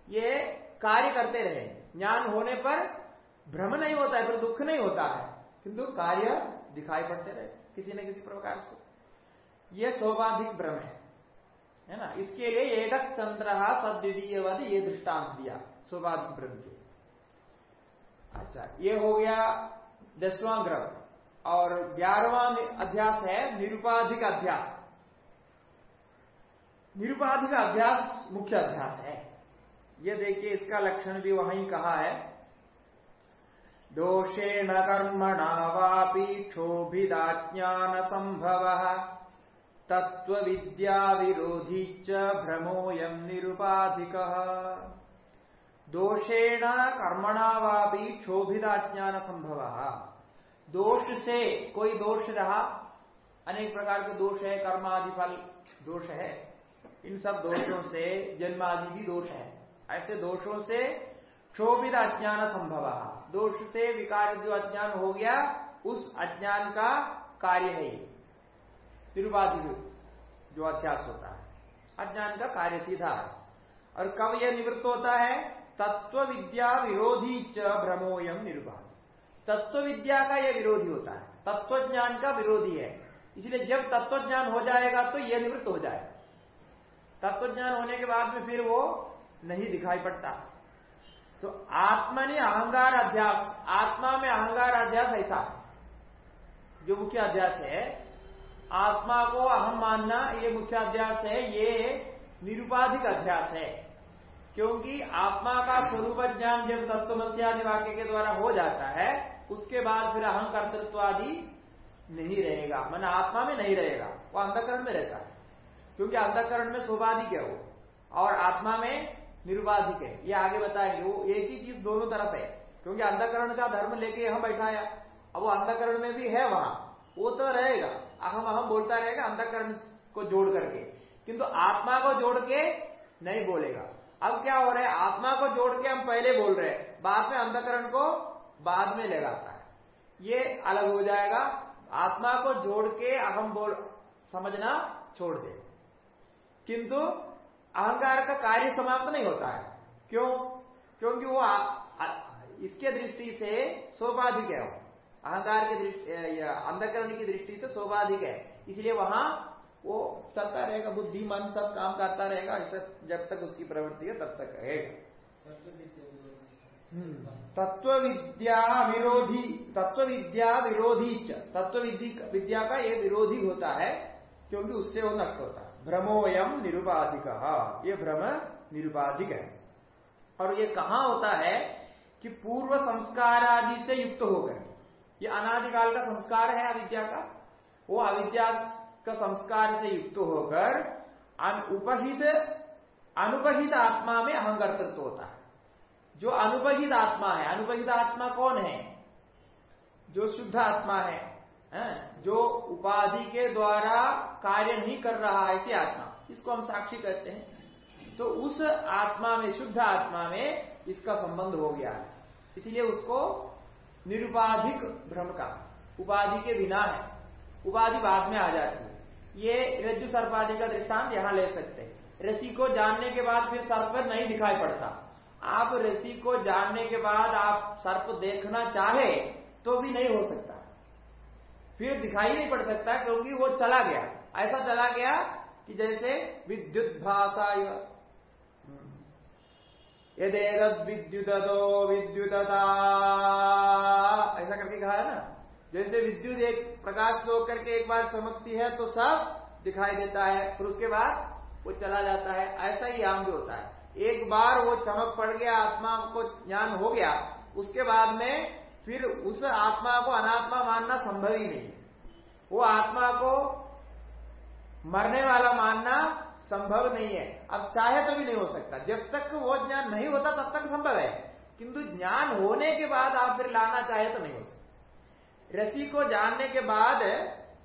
ये कार्य करते रहे। ज्ञान होने पर भ्रम नहीं होता है, फिर दुख नहीं होता है। किंतु कार्य दिखाई पड़ते रहे, किसी न किसी प्रकार से। यह सौभाधिक भ्रम है। है ना? इसके लिए एक चंद्र सद्वितीयवाद ये दृष्टांत दिया सौभाधिक भ्रम के। अच्छा ये हो गया दसवां ग्रह और ग्यारहवा अध्यास है निरुपाधिक अध्यास। निरुपाधिक अभ्यास मुख्य अभ्यास है। ये देखिए, इसका लक्षण भी वहीं कहा है। दोषेण कर्मणा वापी क्षोभिदाज्ञान संभव तत्व विद्या विरोधी च भ्रमोयम निरुपाधिक। दोषेण कर्मणा वापी क्षोभिदाज्ञान संभव दोष से कोई दोष रहा? अनेक प्रकार के दोष है, कर्मादि फल दोष है। इन सब दोषों से जन्मादि भी दोष है। ऐसे दोषों से क्षोभित अज्ञान संभव। दोष से विकार जो अज्ञान हो गया, उस अज्ञान का कार्य है ये। जो अध्यास होता है। अज्ञान का कार्य सीधा है। और कब यह निवृत्त होता है? तत्व विद्या विरोधी च भ्रमोयम निर्वाध तत्व विद्या का यह विरोधी होता है। तत्व ज्ञान का विरोधी है। इसलिए जब तत्व ज्ञान हो जाएगा तो यह निवृत्त हो जाएगा। तत्व ज्ञान होने के बाद में फिर वो नहीं दिखाई पड़ता। तो आत्मनि अहंगार अध्यास। आत्मा में अहंगार अध्यास ऐसा। जो मुख्य अध्यास है, आत्मा को अहम मानना ये मुख्य अध्यास है, ये निरुपाधिक अध्यास है। क्योंकि आत्मा का स्वरूप ज्ञान जब तत्वमस्यादि वाक्य के द्वारा हो जाता है, उसके बाद फिर अहम कर्तृत्व आदि नहीं रहेगा। मन आत्मा में नहीं रहेगा, वो अंधकरण में रहता है। क्योंकि अंधकरण में स्वाभाविक है? वो और आत्मा में निरुपाधिक है। ये आगे बताएँगे। वो एक ही चीज़ दोनों तरफ़ है। क्योंकि अंधकरण का धर्म लेके हम बैठाया अब वो अंधकरण में भी है वहाँ। वो तो रहेगा। अहम अहम बोलता रहेगा अंधकरण को जोड़ करके। किंतु आत्मा को जोड़ के नहीं बोलेगा। अब क्या हो रहा है? आत्मा को जोड़ के हम पहले बोल रहे हैं। बाद में अंधकरण को बाद में लगाता है। ये अलग हो जाएगा। आत्मा को जोड़ के अहम बोल समझना छोड़ दे किंतु अहंकार का कार्य समाप्त नहीं होता है। क्यों? क्योंकि वो आ, आ, इसके दृष्टि से सोपाधिक है अहंकार की दृष्टि अंधकरण की दृष्टि से सोपाधिक है। इसलिए वहाँ वो चलता रहेगा बुद्धि मन सब काम करता रहेगा जब तक उसकी प्रवृत्ति है तब तक रहेगा हम्म। तत्व विद्या विरोधी तत्व विद्या विरोधी तत्व विद्या का ये विरोधी होता है क्योंकि उससे वो नष्ट होता है। भ्रमोयम निरुपाधिक। ये भ्रम निरुपाधिक है। और ये कहा होता है कि पूर्व संस्कार आदि से युक्त होकर। ये अनादिकाल का संस्कार है अविद्या का। वो अविद्या का संस्कार से युक्त होकर उपहित अनुपहित आत्मा में अहंकर्तृत्व होता है। जो अनुपहित आत्मा है अनुपहित आत्मा कौन है? जो शुद्ध आत्मा है, जो उपाधि के द्वारा कार्य नहीं कर रहा है कि आत्मा। इसको हम साक्षी कहते हैं। तो उस आत्मा में, शुद्ध आत्मा में इसका संबंध हो गया है। इसलिए उसको निरुपाधिक भ्रम का उपाधि के बिना है। उपाधि बाद में आ जाती है। ये रज्जु सर्पादि का दृष्टांत यहाँ ले सकते हैं। रसी को जानने के बाद फिर सर्प नहीं दिखाई पड़ता। आप रसी को जानने के बाद आप सर्प देखना चाहे तो भी नहीं हो सकता। फिर दिखाई नहीं पड़ सकता क्योंकि वो चला गया। ऐसा चला गया कि जैसे विद्युत भाषा यदेरद विद्युत विद्युतता ऐसा करके कहा है ना? जैसे विद्युत एक प्रकाश होकर एक बार चमकती है तो सब दिखाई देता है, फिर उसके बाद वो चला जाता है। ऐसा ही आम भी होता है। एक बार वो चमक पड़ गया, आत्मा को ज्ञान हो गया, उसके बाद में फिर उस आत्मा को अनात्मा मानना संभव ही नहीं। वो आत्मा को मरने वाला मानना संभव नहीं है। अब चाहे तो भी नहीं हो सकता। जब तक वो ज्ञान नहीं होता, तब तक संभव है। किंतु ज्ञान होने के बाद आप फिर लाना चाहे तो नहीं हो सकता। रसी को जानने के बाद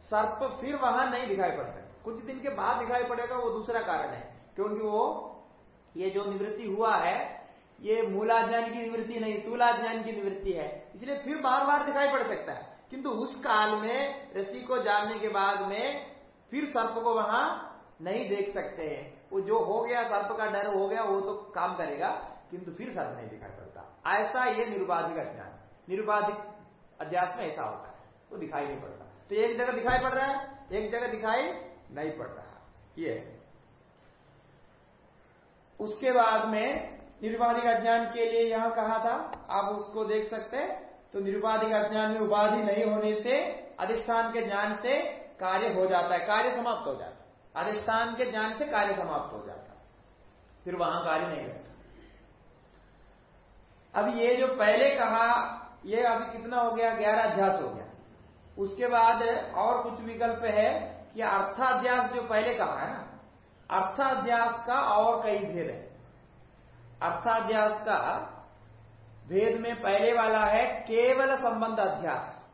सर्प फिर वहाँ नहीं दिखाई पड़ सकता कुछ दिन के बाद दिखाई पड़ेगा, वो दूसरा कारण है। क्योंकि वो, ये जो निवृत्ति हुआ है ये मूला ज्ञान की निवृत्ति नहीं तूला ज्ञान की निवृत्ति है। इसलिए फिर बार बार दिखाई पड़ सकता है। किंतु उस काल में रसी को जानने के बाद में, फिर सर्प को वहाँ नहीं देख सकते। हैं वो जो हो गया, सर्प का डर हो गया, वो तो काम करेगा, किंतु फिर सर्प नहीं दिखाई पड़ता। ऐसा ये निरुपाधिक ज्ञान निरुपाधिक अध्यास में ऐसा होता है। वो दिखाई नहीं पड़ता। तो एक जगह दिखाई पड़ रहा है, एक जगह दिखाई नहीं पड़ रहा। ये उसके बाद में निरुपाधिक अज्ञान के लिए यहाँ कहा था, आप उसको देख सकते तो निर्वाधिक अज्ञान में उपाधि नहीं होने से अधिष्ठान के ज्ञान से कार्य हो जाता है, कार्य समाप्त हो जाता है। अधिष्ठान के ज्ञान से कार्य समाप्त हो जाता है। फिर वहाँ कार्य नहीं रहता। अब ये जो पहले कहा, ये अभी कितना हो गया? ग्यारह अध्यास हो गया। उसके बाद और कुछ विकल्प है कि अर्थाध्यास जो पहले कहा है ना, अर्थाध्यास का और कई भेद है। अर्थाध्यास का भेद में पहले वाला है केवल संबंध अध्यास।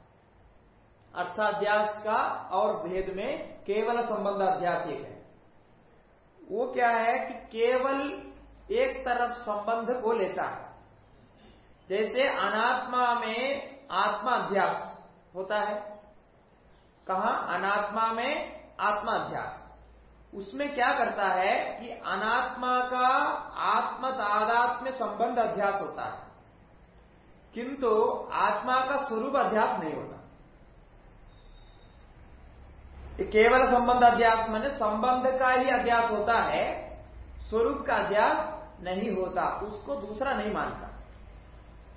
अर्थाध्यास का और भेद में केवल संबंध अध्यास एक है। वो क्या है कि केवल एक तरफ़ संबंध को लेता है। जैसे अनात्मा में आत्मा अध्यास होता है। कहा? अनात्मा में आत्मा अध्यास। उसमें क्या करता है कि अनात्मा का आत्म तादात्म्य संबंध अध्यास होता है। किंतु आत्मा का स्वरूप अध्यास नहीं होता। केवल संबंध अध्यास मैंने संबंध का ही अध्यास होता है, स्वरूप का अध्यास नहीं होता, उसको दूसरा नहीं मानता।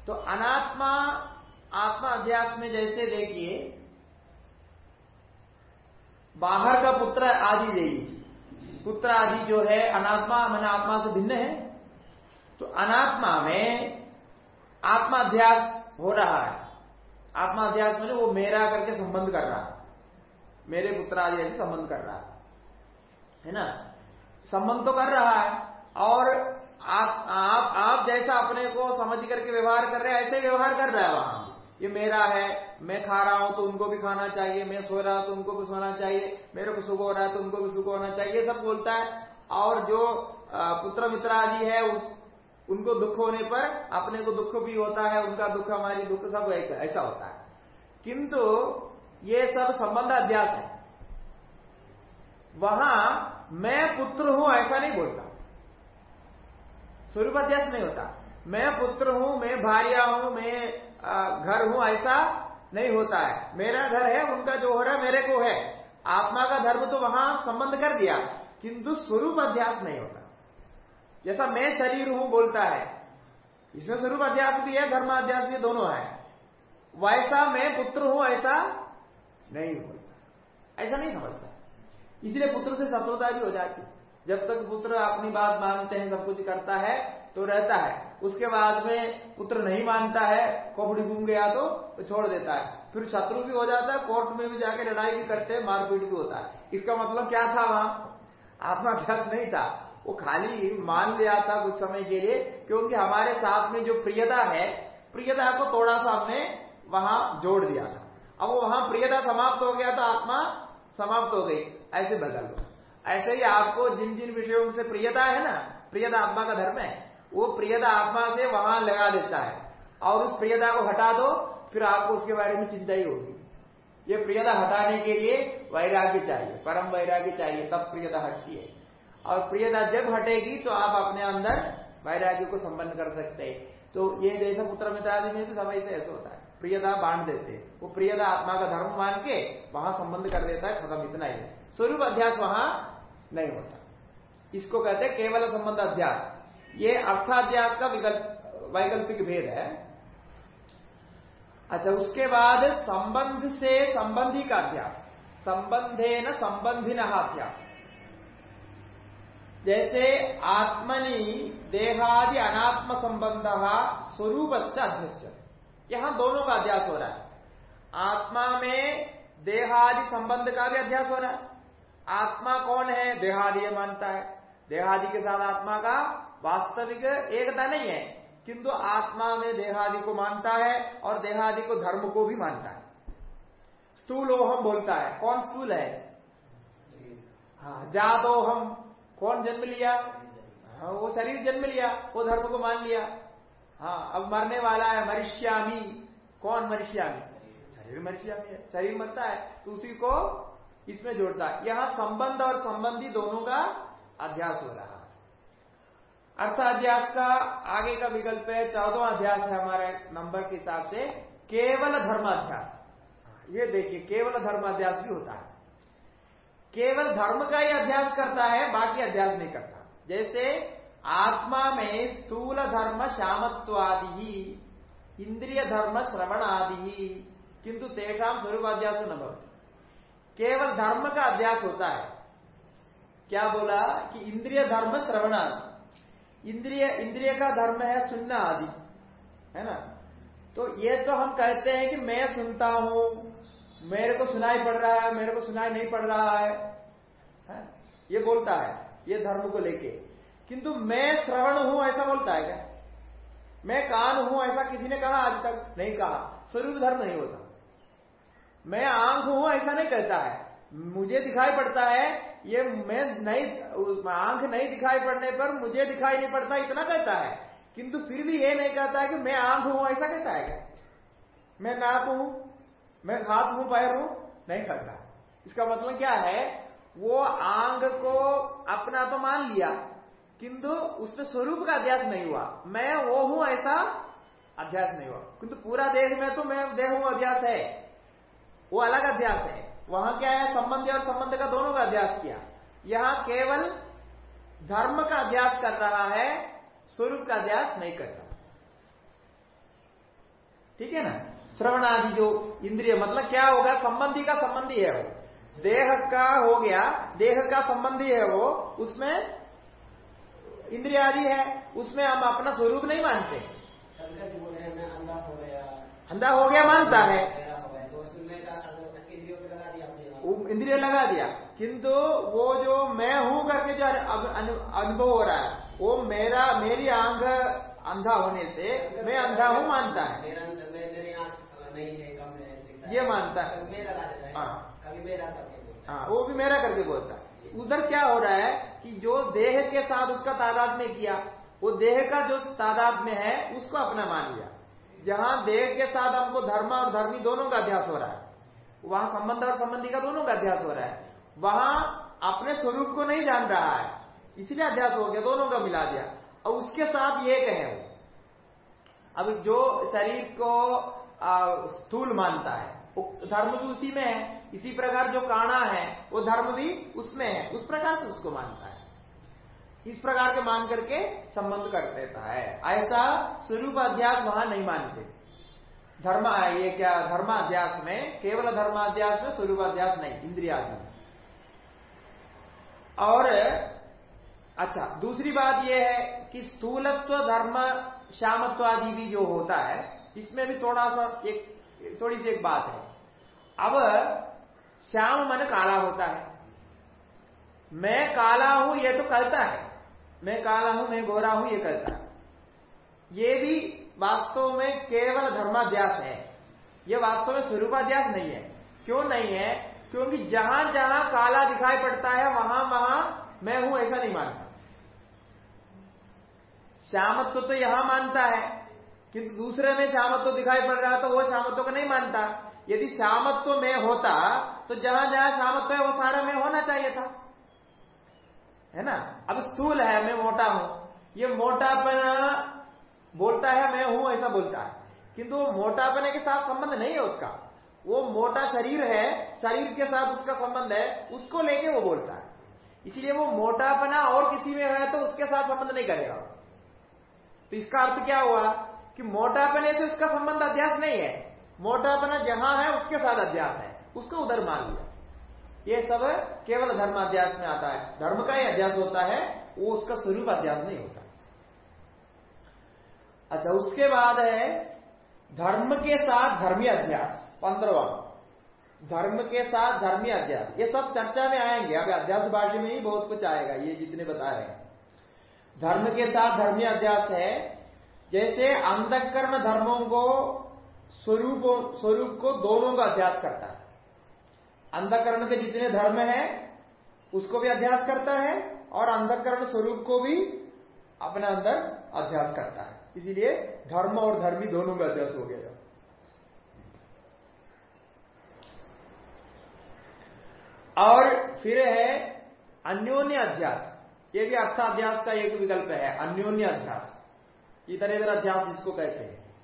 तो अनात्मा, आत्मा अध्यास में जैसे देखिए, बाहर का पुत्र आदि देगी पुत्र आदि जो है, अनात्मा मन आत्मा से भिन्न है। तो अनात्मा में आत्माध्यास हो रहा है। आत्मा अध्यास में वो मेरा करके संबंध कर रहा है। मेरे पुत्र आदि ऐसे संबंध कर रहा है। है ना? संबंध तो कर रहा है। और आप आप आप जैसा अपने को समझ करके व्यवहार कर रहे हैं, ऐसे व्यवहार कर रहा है वहाँ। ये मेरा है, मैं खा रहा हूँ तो उनको भी खाना चाहिए, मैं सो रहा हूँ तो उनको भी सोना चाहिए, मेरे को सुख हो रहा है तो उनको भी सुख होना चाहिए। सब बोलता है। और जो पुत्र मित्र आदि है, उस, उनको दुख होने पर अपने को दुख भी होता है, उनका दुख, हमारी दुख सब ऐसा होता है। किंतु ये सब संबंध अध्यास है। वहाँ मैं पुत्र हूँ ऐसा नहीं बोलता। स्वरूप अध्यास नहीं होता। मैं पुत्र हूँ, मैं भार्या हूँ, मैं घर हूँ, ऐसा नहीं होता है। मेरा घर है, उनका जो हो रहा है, मेरे को है। आत्मा का धर्म तो वहाँ संबंध कर दिया, किंतु स्वरूप अध्यास नहीं होता। जैसा मैं शरीर हूँ बोलता है, इसमें स्वरूप अध्यास भी है धर्माध्यास भी दोनों है। वैसा मैं पुत्र हूँ, ऐसा नहीं बोलता ऐसा नहीं समझता। इसलिए पुत्र से शत्रुता भी हो जाती जब तक पुत्र अपनी बात मानते हैं, सब कुछ करता है तो रहता है। उसके बाद में पुत्र नहीं मानता है कोपड़ी घूम गया तो छोड़ देता है। फिर शत्रु भी हो जाता है, कोर्ट में भी जाके लड़ाई भी करते हैं, मारपीट भी होता है। इसका मतलब क्या था वहाँ? आत्माभ्यास नहीं था। वो खाली मान लिया था कुछ समय के लिए, क्योंकि हमारे साथ में जो प्रियता है, प्रियता को थोड़ा सा हमने वहाँ जोड़ दिया था। अब वो वहाँ प्रियता समाप्त हो गया तो आत्मा समाप्त हो गई। ऐसे बदल लो ऐसे ही आपको जिन जिन विषयों से प्रियता है ना, प्रियता आत्मा का धर्म है। वो प्रियता आत्मा से वहाँ लगा देता है। और उस प्रियता को हटा दो, फिर आपको उसके बारे में चिंता ही होगी। ये प्रियता हटाने के लिए वैराग्य चाहिए, परम वैराग्य चाहिए, तब प्रियता हटती है। और प्रियता जब हटेगी तो आप अपने अंदर वैराग्य को संबंध कर सकते हैं। तो ये जैसा पुत्र मित्रादि में भी समय से ऐसा होता है। प्रियता बांट देते वो प्रियता आत्मा का धर्म मान के वहाँ संबंध कर देता है, खत्म, इतना ही। स्वरूप अध्यास वहाँ नहीं होता। इसको कहते हैं केवल संबंध अध्यास। ये अर्थाध्यास का विकल्प, वैकल्पिक भेद है। अच्छा उसके बाद संबंध से संबंधी का अध्यास। संबंधे न संबंधी अध्यास। जैसे आत्मनि देहादि अनात्म संबंध स्वरूप अध्यक्ष यहाँ दोनों का अध्यास हो रहा है। आत्मा में देहादि संबंध का भी अध्यास हो रहा है। आत्मा कौन है? देहादि मानता है। देहादि के साथ आत्मा का वास्तविक एकता नहीं है। किंतु आत्मा में देहादि को मानता है और देहादि को धर्म को भी मानता है। स्थूलोहम बोलता है। कौन स्थूल है? हाँ जादोहम कौन जन्म लिया? हाँ वो शरीर जन्म लिया, वो धर्म को मान लिया। हाँ अब मरने वाला है मरिष्यामी कौन मरिष्यामी शरीर मरिष्यामी है। शरीर मरता है तो उसी को इसमें जोड़ता है। यहाँ संबंध और संबंधी दोनों का अध्यास हो रहा है। अर्थाध्यास का आगे का विकल्प है, चौदवा अध्यास है हमारे नंबर के हिसाब से, केवल धर्माध्यास। ये देखिए, केवल धर्माध्यास भी होता है। केवल धर्म का ही अध्यास करता है, बाकी अध्यास नहीं करता। जैसे, आत्मा में स्थूल धर्म श्यामत्वादि ही इंद्रिय धर्म श्रवण आदि ही किंतु तेषाम स्वरूपाध्यास न भवती। केवल धर्म का अध्यास होता है। क्या बोला कि इंद्रिय धर्म श्रवण आदि इंद्रिय इंद्रिय का धर्म है सुनना आदि है ना? तो ये तो हम कहते हैं कि मैं सुनता हूँ मेरे को सुनाई पड़ रहा है मेरे को सुनाई नहीं पड़ रहा है, है? ये बोलता है ये धर्म को लेके। किंतु मैं श्रवण हूँ ऐसा बोलता है क्या? मैं कान हूँ ऐसा किसी ने कहा आज तक? नहीं कहा। स्वरूप धर्म नहीं होता। मैं आँख हूँ ऐसा नहीं कहता है। मुझे दिखाई पड़ता है ये मैं नहीं आँख नहीं दिखाई पड़ने पर मुझे दिखाई नहीं पड़ता, इतना कहता है। किंतु फिर भी ये नहीं कहता है कि मैं आँख हूँ, ऐसा कहता है क्या? मैं नाक हूँ, मैं हाथ हूँ, पैर हूँ, नहीं कहता इसका मतलब क्या है? वो आंग को अपना तो मान लिया, किंतु उसमें स्वरूप का अध्यास नहीं हुआ। मैं वो हूँ, ऐसा अध्यास नहीं हुआ। किंतु पूरा देह में तो मैं, देह हूँ, अध्यास है। वो अलग अध्यास है। वहाँ क्या है? संबंधी और संबंध का दोनों का अभ्यास किया। यहाँ केवल धर्म का अभ्यास कर रहा है स्वरूप का अभ्यास नहीं कर रहा। ठीक है ना? श्रवण आदि जो इंद्रिय मतलब क्या होगा? संबंधी का संबंधी है वो। देह का हो गया देह का संबंधी है वो उसमें इंद्रिय आदि है उसमें हम अपना स्वरूप नहीं मानते। अंधा हो गया मानता है। इंद्रिय लगा दिया। किंतु वो जो मैं हूँ करके जो अनुभव हो रहा है वो मेरा मेरी आँख अंधा होने से मैं अंधा हूँ मानता है। ये मानता है। हाँ। हाँ वो भी मेरा करके बोलता है। उधर क्या हो रहा है कि जो देह के साथ उसका तादाद में किया वो देह का जो तादाद में है उसको अपना मान लिया। जहाँ देह के साथ हमको धर्म और धर्मी दोनों का अभ्यास हो रहा है वहाँ संबंध और संबंधी का दोनों का अध्यास हो रहा है। वहाँ अपने स्वरूप को नहीं जान रहा है, इसलिए अध्यास हो गया, दोनों का मिला दिया। और उसके साथ ये कहे अब जो शरीर को स्थूल मानता है धर्म भी उसी में है, इसी प्रकार जो काणा है, वो धर्म भी उसमें है, उस प्रकार से उसको मानता है। इस प्रकार के मान करके संबंध कर देता है। ऐसा स्वरूप अध्यास वहाँ नहीं मानते। धर्म ये क्या धर्माध्यास में, केवल धर्माध्यास में स्वरूपाध्यास नहीं, इंद्रियादि और अच्छा दूसरी बात यह है कि स्थूलत्व, धर्म श्यामत्व आदि भी जो होता है, इसमें भी थोड़ा सा एक, थोड़ी सी एक बात है। अब, श्याम मन काला होता है। मैं काला हूँ यह तो कहता है। मैं काला हूँ, मैं गोरा हूँ, ये कहता है। ये भी वास्तव में केवल धर्माध्यास है। ये वास्तव में स्वरूपाध्यास नहीं है। क्यों नहीं है? क्योंकि जहाँ जहाँ काला दिखाई पड़ता है, वहाँ वहाँ मैं हूँ ऐसा नहीं मानता। श्यामत्व तो यहाँ मानता है, किंतु दूसरे में श्यामत्व दिखाई पड़ रहा तो वो श्यामत्व को नहीं मानता। यदि श्यामत्व में होता तो जहाँ जहाँ श्यामत्व है, वो सारा में होना चाहिए था। है ना? अब स्थूल है, मैं मोटा हूँ। ये मोटापन बोलता है, मैं हूँ, ऐसा बोलता है। किंतु वो मोटापने के साथ संबंध नहीं है उसका। वो मोटा शरीर है, शरीर के साथ उसका संबंध है, उसको लेके वो बोलता है। इसलिए वो मोटापना और किसी में है तो उसके साथ संबंध नहीं करेगा। तो इसका अर्थ क्या हुआ कि मोटापने से उसका संबंध अध्यास नहीं है। मोटापना जहाँ है, उसके साथ अध्यास है। उसको उधर मान लिया। ये सब केवल धर्माध्यास में आता है। धर्म का ही अध्यास होता है, वो उसका स्वरूप अध्यास नहीं होता। अच्छा उसके बाद है, धर्म के साथ धर्मी अध्यास, पंद्रवा। धर्म के साथ धर्मी अध्यास, ये सब चर्चा में आएँगे। अब अध्यास भाषा में ही बहुत कुछ आएगा, ये जितने बता रहे हैं। धर्म के साथ धर्मी अध्यास है, जैसे अंधकरण धर्मों को स्वरूप स्वरूप को दोनों का अध्यास करता है। अंधकरण के जितने धर्म है, उसको भी अध्यास करता है, और अंधकरण स्वरूप को भी अपने अंदर अध्यास करता है। इसीलिए धर्म और धर्मी दोनों का अध्यास हो गया। और फिर है अन्योन्य अध्यास। ये भी अर्थाध्यास का एक विकल्प है, अन्योन्य अध्यास। इधर इधर अध्यास जिसको कहते हैं।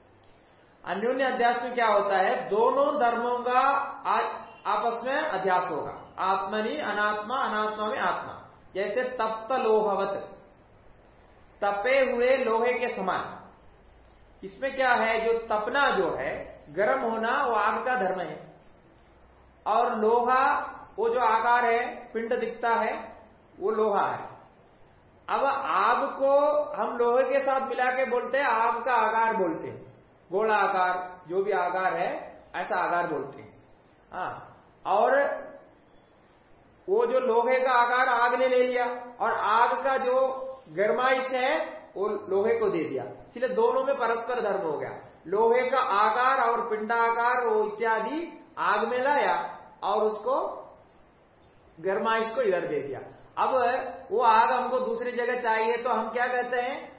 अन्योन्य अध्यास में क्या होता है? दोनों धर्मों का आपस में अध्यास होगा। आत्मनि, अनात्मा अनात्मा में आत्मा। जैसे तप्त लोहवत तपे हुए लोहे के समान। इसमें क्या है? जो तपना जो है, गर्म होना वो आग का धर्म है। और लोहा, वो जो आकार है, पिंड दिखता है, वो लोहा है। अब आग को हम लोहे के साथ मिला के बोलते हैं, आग का आकार बोलते हैं। गोला आकार, जो भी आकार है, ऐसा आकार बोलते हैं। हाँ। और वो जो लोहे का आकार आग ने ले लिया। और आग का जो गर्माइश है वो लोहे को दे दिया। इसलिए दोनों में परस्पर धर्म हो गया। लोहे का आकार और पिंडाकार वो इत्यादि आग में लाया और उसको गर्माइश को इधर दे दिया। अब वो आग हमको दूसरी जगह चाहिए तो हम क्या कहते हैं?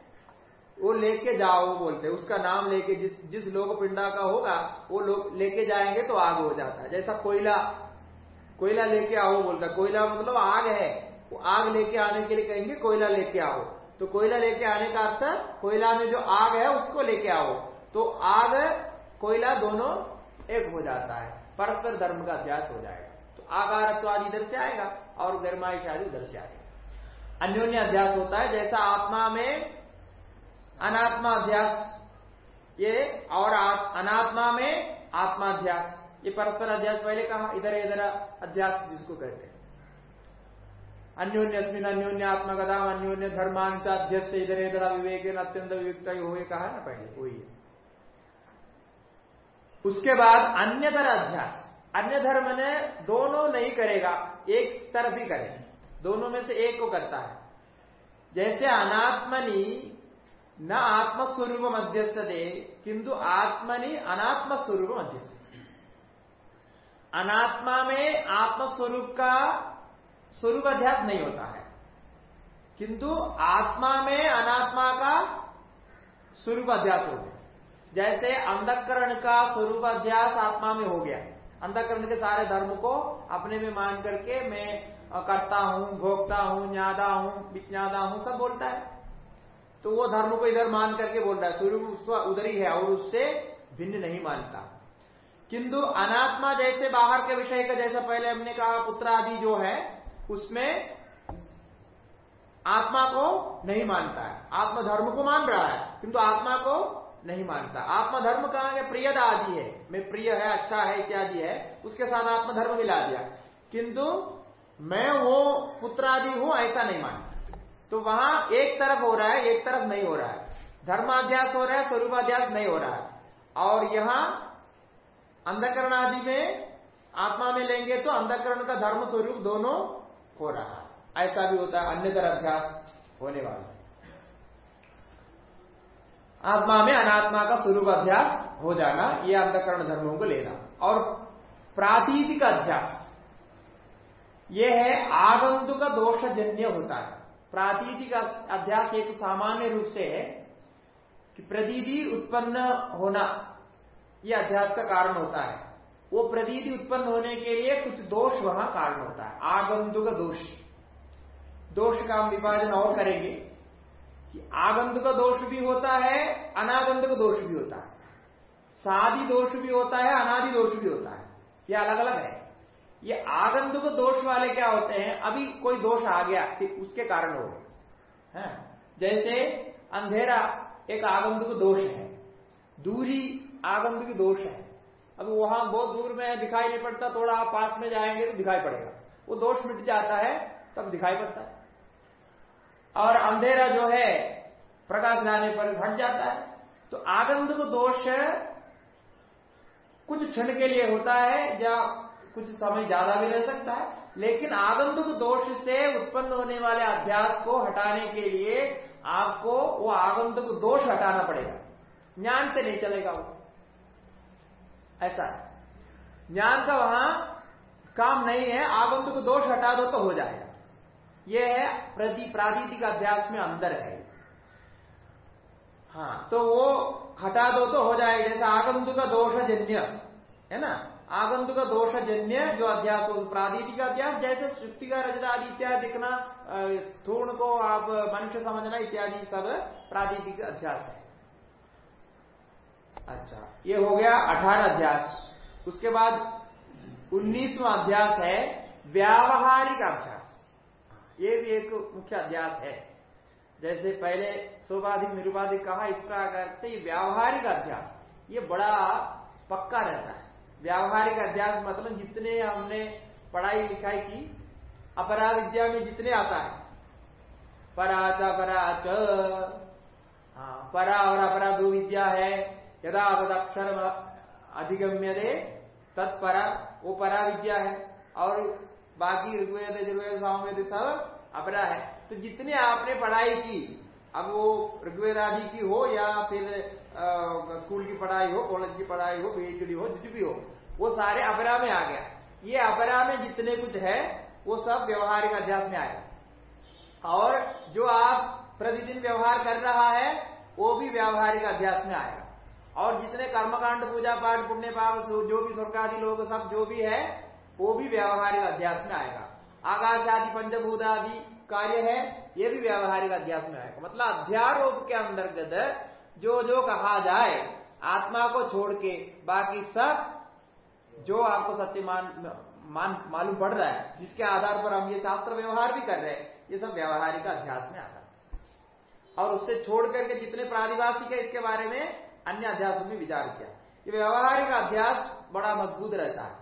वो लेके जाओ बोलते उसका नाम लेके जिस जिस लोग पिंडा का होगा, वो लोग लेके जाएँगे तो आग हो जाता है। जैसा कोयला कोयला लेके आओ बोलता कोयला मतलब आग है। वो आग लेके आने के लिए कहेंगे कोयला लेके आओ। तो कोयला लेके आने का अर्थ, कोयला में जो आग है, उसको लेके आओ। तो आग, कोयला दोनों एक हो जाता है। परस्पर धर्म का अध्यास हो जाएगा। तो आगारत्व आदि इधर से आएगा और गर्माइश आदि उधर से आएगा। अन्योन्य अध्यास होता है, जैसा आत्मा में अनात्मा अध्यास ये और अनात्मा में आत्माध्यास ये परस्पर अध्यास पहले कहा इधर इधर अध्यास जिसको कहते हैं। अन्योन्य अस्मिन अन्योन्य आत्मकथा अन्योन्य धर्मांत अध्यक्ष इधर इधर विवेक अत्यंत विवेकता हो कहा ना पहले वही है उसके बाद अन्यतर अध्यास। अन्य धर्म ने दोनों नहीं करेगा, एक तरफ़ ही करेगा। दोनों में से एक को करता है। जैसे अनात्मनि न आत्मस्वरूप मध्यस्थ दे किंतु आत्मनि अनात्म स्वरूप मध्यस्थ। अनात्मा में आत्मस्वरूप का स्वरूप अध्यास नहीं होता है। किंतु आत्मा में अनात्मा का स्वरूप अध्यास हो गया। जैसे अंधकरण का स्वरूप अध्यास आत्मा में हो गया। अंधकरण के सारे धर्म को अपने में मान करके मैं करता हूँ, भोगता हूँ न्यादा हूँ विज्ञादा हूँ, सब बोलता है। तो वो धर्म को इधर मान करके बोलता है। स्वरूप उधर ही है और उससे भिन्न नहीं मानता। किंतु अनात्मा जैसे बाहर के विषय का, जैसा पहले हमने कहा पुत्र आदि जो है उसमें आत्मा को नहीं मानता है। आत्मा धर्म को मान रहा है, किंतु आत्मा को नहीं मानता। आत्मा धर्म कहा है? प्रियदा आदि है। मैं प्रिय है अच्छा है, इत्यादि है, उसके साथ आत्मा धर्म मिला दिया। किंतु मैं वो पुत्र आदि हूँ, ऐसा नहीं मानता। तो वहाँ एक तरफ़ हो रहा है, एक तरफ़ नहीं हो रहा है। धर्माध्यास हो रहा है, स्वरूपाध्यास नहीं हो रहा है। और यहाँ अंधकरण आदि में आत्मा में लेंगे तो अंधकरण का धर्म स्वरूप दोनों हो रहा है। ऐसा भी होता है, अन्य तरह अभ्यास होने वाला है। आत्मा में अनात्मा का स्वरूप अभ्यास हो जाना यह अंधकरण धर्मों को लेना। और प्रातीतिक अभ्यास यह है आगंतुक दोष जन्य होता है। प्रातीतिक अभ्यास एक सामान्य रूप से है कि प्रतीति उत्पन्न होना यह अध्यास का कारण होता है। वो प्रतीति उत्पन्न होने के लिए कुछ दोष वहाँ कारण होता है। आगंतुक दोष। दोष का हम विभाजन और करेंगे कि आगंतुक दोष भी होता है, अनागंतुक दोष भी होता है। सादी दोष भी होता है, अनादि दोष भी होता है। ये अलग अलग है। ये आगंतुक दोष वाले क्या होते हैं? अभी कोई दोष आ गया उसके कारण हो गए। जैसे अंधेरा एक आगंतुक दोष है, दूरी आगंतुक दोष है। अब वहाँ बहुत दूर में दिखाई नहीं पड़ता, थोड़ा आप पास में जाएँगे तो दिखाई पड़ेगा। वो दोष मिट जाता है, तब दिखाई पड़ता है। और अंधेरा जो है, प्रकाश लाने पर घट जाता है। तो आगंतुक दोष कुछ क्षण के लिए होता है, या कुछ समय ज़्यादा भी रह सकता है, लेकिन आगंतुक दोष से उत्पन्न होने वाले अभ्यास को हटाने के लिए आपको वो आगंतुक दोष हटाना पड़ेगा। ज्ञान से नहीं चलेगा वो। ऐसा। ज्ञान का वहाँ काम नहीं है, आगंतुक दोष हटा दो तो हो जाएगा। यह है प्रति प्रादीतिक अभ्यास में अंदर है। हाँ तो वो हटा दो तो हो जाएगा, जैसा आगंतुक दोष जन्य, है ना? आगंतुक दोष जन्य जो अध्यास हो प्रादीतिक अध्यास, जैसे सृष्टि का रजत आदि इत्यादि दिखना स्थूर्ण को आप मनुष्य समझना इत्यादि सब प्रादीतिक अध्यास है। अच्छा ये हो गया अठारह अध्यास। उसके बाद उन्नीसवा अध्यास है व्यावहारिक अभ्यास। ये भी एक मुख्य अध्यास है। जैसे पहले सोपाधिक, निरुपाधिक कहा, इस प्रकार से ये व्यावहारिक अध्यास। ये बड़ा पक्का रहता है। व्यावहारिक अध्यास मतलब जितने हमने पढ़ाई लिखाई की अपराध विद्या में जितने आता है। पराच अपराच हाँ परा और अपराध विद्या है। यदा तदक्षर अधिगम्य दे तत्परा वो परा विद्या है। और बाकी ऋग्वेद यजुर्वेद सामवेद सब अपरा है। तो जितने आपने पढ़ाई की अब वो ऋग्वेद आदि की हो या फिर आ, स्कूल की पढ़ाई हो कॉलेज की पढ़ाई हो पीएचडी हो जिस भी हो वो सारे अपरा में आ गया। ये अपरा में जितने कुछ है वो सब व्यवहारिक अध्यास में आएगा और जो आप प्रतिदिन व्यवहार कर रहा है वो भी व्यवहारिक अध्यास में आएगा और जितने कर्मकांड पूजा पाठ पुण्य पाप जो भी आदि लोग, सब जो भी है, वो भी व्यवहारिक अध्यास में आएगा। आकाश आदि पंचभूत आदि कार्य है, ये भी व्यावहारिक अध्यास में आएगा। मतलब अध्यारोप के अंतर्गत जो जो कहा जाए, आत्मा को छोड़ के बाकी सब जो आपको सत्य मान मान, मालूम पड़ रहा है, जिसके आधार पर हम ये शास्त्र व्यवहार भी कर रहे हैं, ये सब व्यवहारिक अध्यास में आता है। और उससे छोड़ करके जितने प्रादिभाषिक है इसके बारे में अन्य अध्यासों में विचार किया। ये व्यवहारिक अध्यास बड़ा मज़बूत रहता है।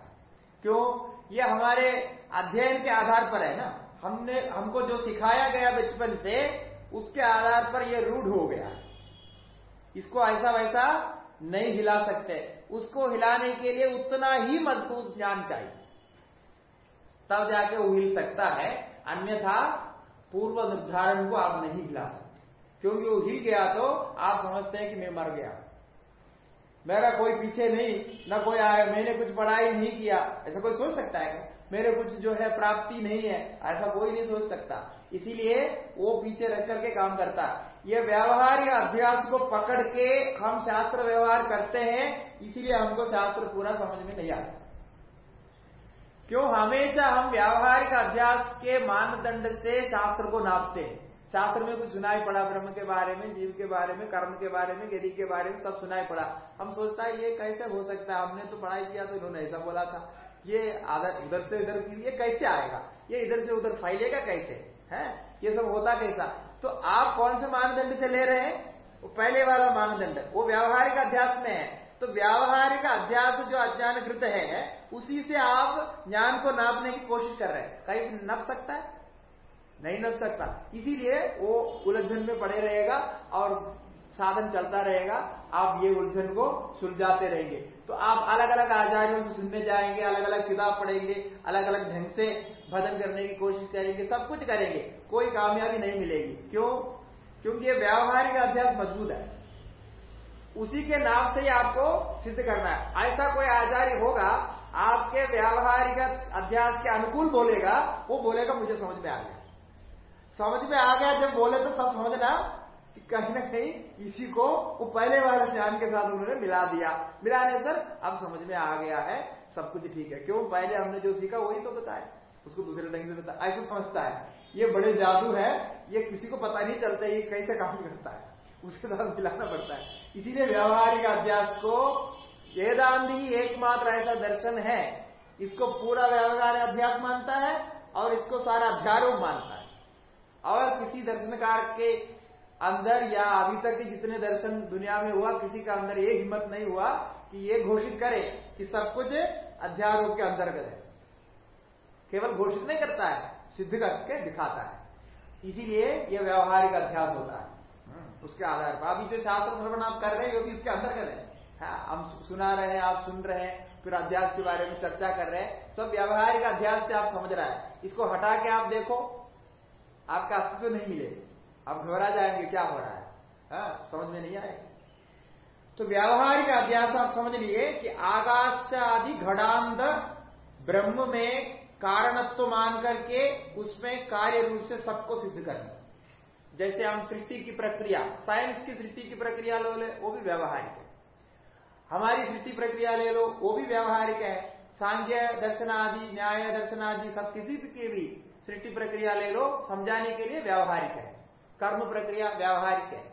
क्यों? ये हमारे अध्ययन के आधार पर है ना। हमने, हमको जो सिखाया गया बचपन से, उसके आधार पर यह रूढ़ हो गया। इसको ऐसा वैसा नहीं हिला सकते। उसको हिलाने के लिए उतना ही मज़बूत ज्ञान चाहिए। तब जाके वो हिल सकता है, अन्यथा पूर्व निर्धारण को आप नहीं हिला सकते। क्योंकि वो हिल गया तो आप समझते हैं कि मैं मर गया। मेरा कोई पीछे नहीं, न कोई आया, मैंने कुछ पढ़ाई नहीं किया। ऐसा कोई सोच सकता है मेरे कुछ जो है प्राप्ति नहीं है, ऐसा कोई नहीं सोच सकता। इसीलिए वो पीछे रह करके काम करता ये व्यवहार या अभ्यास को पकड़ के हम शास्त्र व्यवहार करते हैं, इसीलिए हमको शास्त्र पूरा समझ में नहीं आता। क्यों? हमेशा हम व्यावहारिक अभ्यास के मानदंड से शास्त्र को नापते हैं। शास्त्र में कुछ सुनाई पड़ा, ब्रह्म के बारे में, जीव के बारे में, कर्म के बारे में, गति के बारे में, सब सुनाई पड़ा। हम सोचता है, ये कैसे हो सकता है? हमने तो पढ़ाई किया तो इन्होंने ऐसा बोला था। ये आदर उधर से इधर ये कैसे आएगा? ये इधर से उधर फैलेगा कैसे? है? ये सब होता कैसा? तो आप कौन से मानदंड से ले रहे हैं? वो पहले वाला मानदंड वो व्यावहारिक अध्यास में है। तो व्यावहारिक अध्यास जो अज्ञानकृत है, उसी से आप ज्ञान को नापने की कोशिश कर रहे हैं। कहीं नप सकता है? नहीं लग सकता। इसीलिए वो उलझन में पड़े रहेगा और साधन चलता रहेगा। आप ये उलझन को सुलझाते रहेंगे। तो आप अलग अलग आचार्यों से सुनने जाएँगे अलग अलग किताब पढ़ेंगे अलग अलग ढंग से भजन करने की कोशिश करेंगे, सब कुछ करेंगे। कोई कामयाबी नहीं मिलेगी। क्यों? क्योंकि ये व्यावहारिक अभ्यास मज़बूत है। उसी के नाम से ही आपको सिद्ध करना है। ऐसा कोई आचार्य होगा, आपके व्यावहारिक अभ्यास के अनुकूल बोलेगा, वो बोलेगा, मुझे समझ में आ गया। समझ में आ गया, जब बोले तो सब समझना कि कहीं ना कहीं इसी को वो पहले वाले ज्ञान के साथ उन्होंने मिला दिया। मिलाने सर, अब समझ में आ गया है, सब कुछ ठीक है। क्यों? पहले हमने जो सीखा, वही तो बताया। उसको दूसरे ढंग से बताया। ऐसा समझता है। ये बड़े जादू है। ये किसी को पता नहीं चलता ये कैसे काम करता है। उसके साथ मिलाना पड़ता है। इसीलिए व्यवहारिक अभ्यास को, वेदांत ही एकमात्र ऐसा दर्शन है। इसको पूरा व्यवहार अभ्यास मानता है और इसको सारा अध्यारोप मानता है। और किसी दर्शनकार के अंदर या अभी तक के जितने दर्शन दुनिया में हुआ किसी का अंदर ये हिम्मत नहीं हुआ कि ये घोषित करे कि सब कुछ अध्यारोप के अंतर्गत है। केवल घोषित नहीं करता है सिद्ध करके दिखाता है। इसीलिए यह व्यवहारिक अध्यास होता है। हम्म, उसके आधार पर। अभी जो शास्त्र श्रवण आप कर रहे हैं वो भी इसके अंतर्गत है। हाँ, हम सुना रहे हैं आप सुन रहे हैं फिर अध्यास के बारे में चर्चा कर रहे हैं। सब व्यवहारिक अध्यास से आप समझ रहे हैं। इसको हटा के आप देखो। आपका अस्तित्व नहीं मिलेगा। आप घबरा जाएँगे, क्या हो रहा है? हा? समझ में नहीं आएगा। तो व्यावहारिक अध्यास आप समझ लिए कि आकाश आदि घड़ांध ब्रह्म में कारणत्व मान करके उसमें कार्य रूप से सबको सिद्ध करना। जैसे हम सृष्टि की प्रक्रिया साइंस की सृष्टि की प्रक्रिया लो ले, वो भी व्यवहारिक है। हमारी सृष्टि प्रक्रिया ले लो, वो भी व्यवहारिक है। सांख्य दर्शनादि, न्याय दर्शनादि, सब किसी के भी सृष्टि प्रक्रिया ले लो, समझाने के लिए व्यावहारिक है। कर्म प्रक्रिया व्यावहारिक है।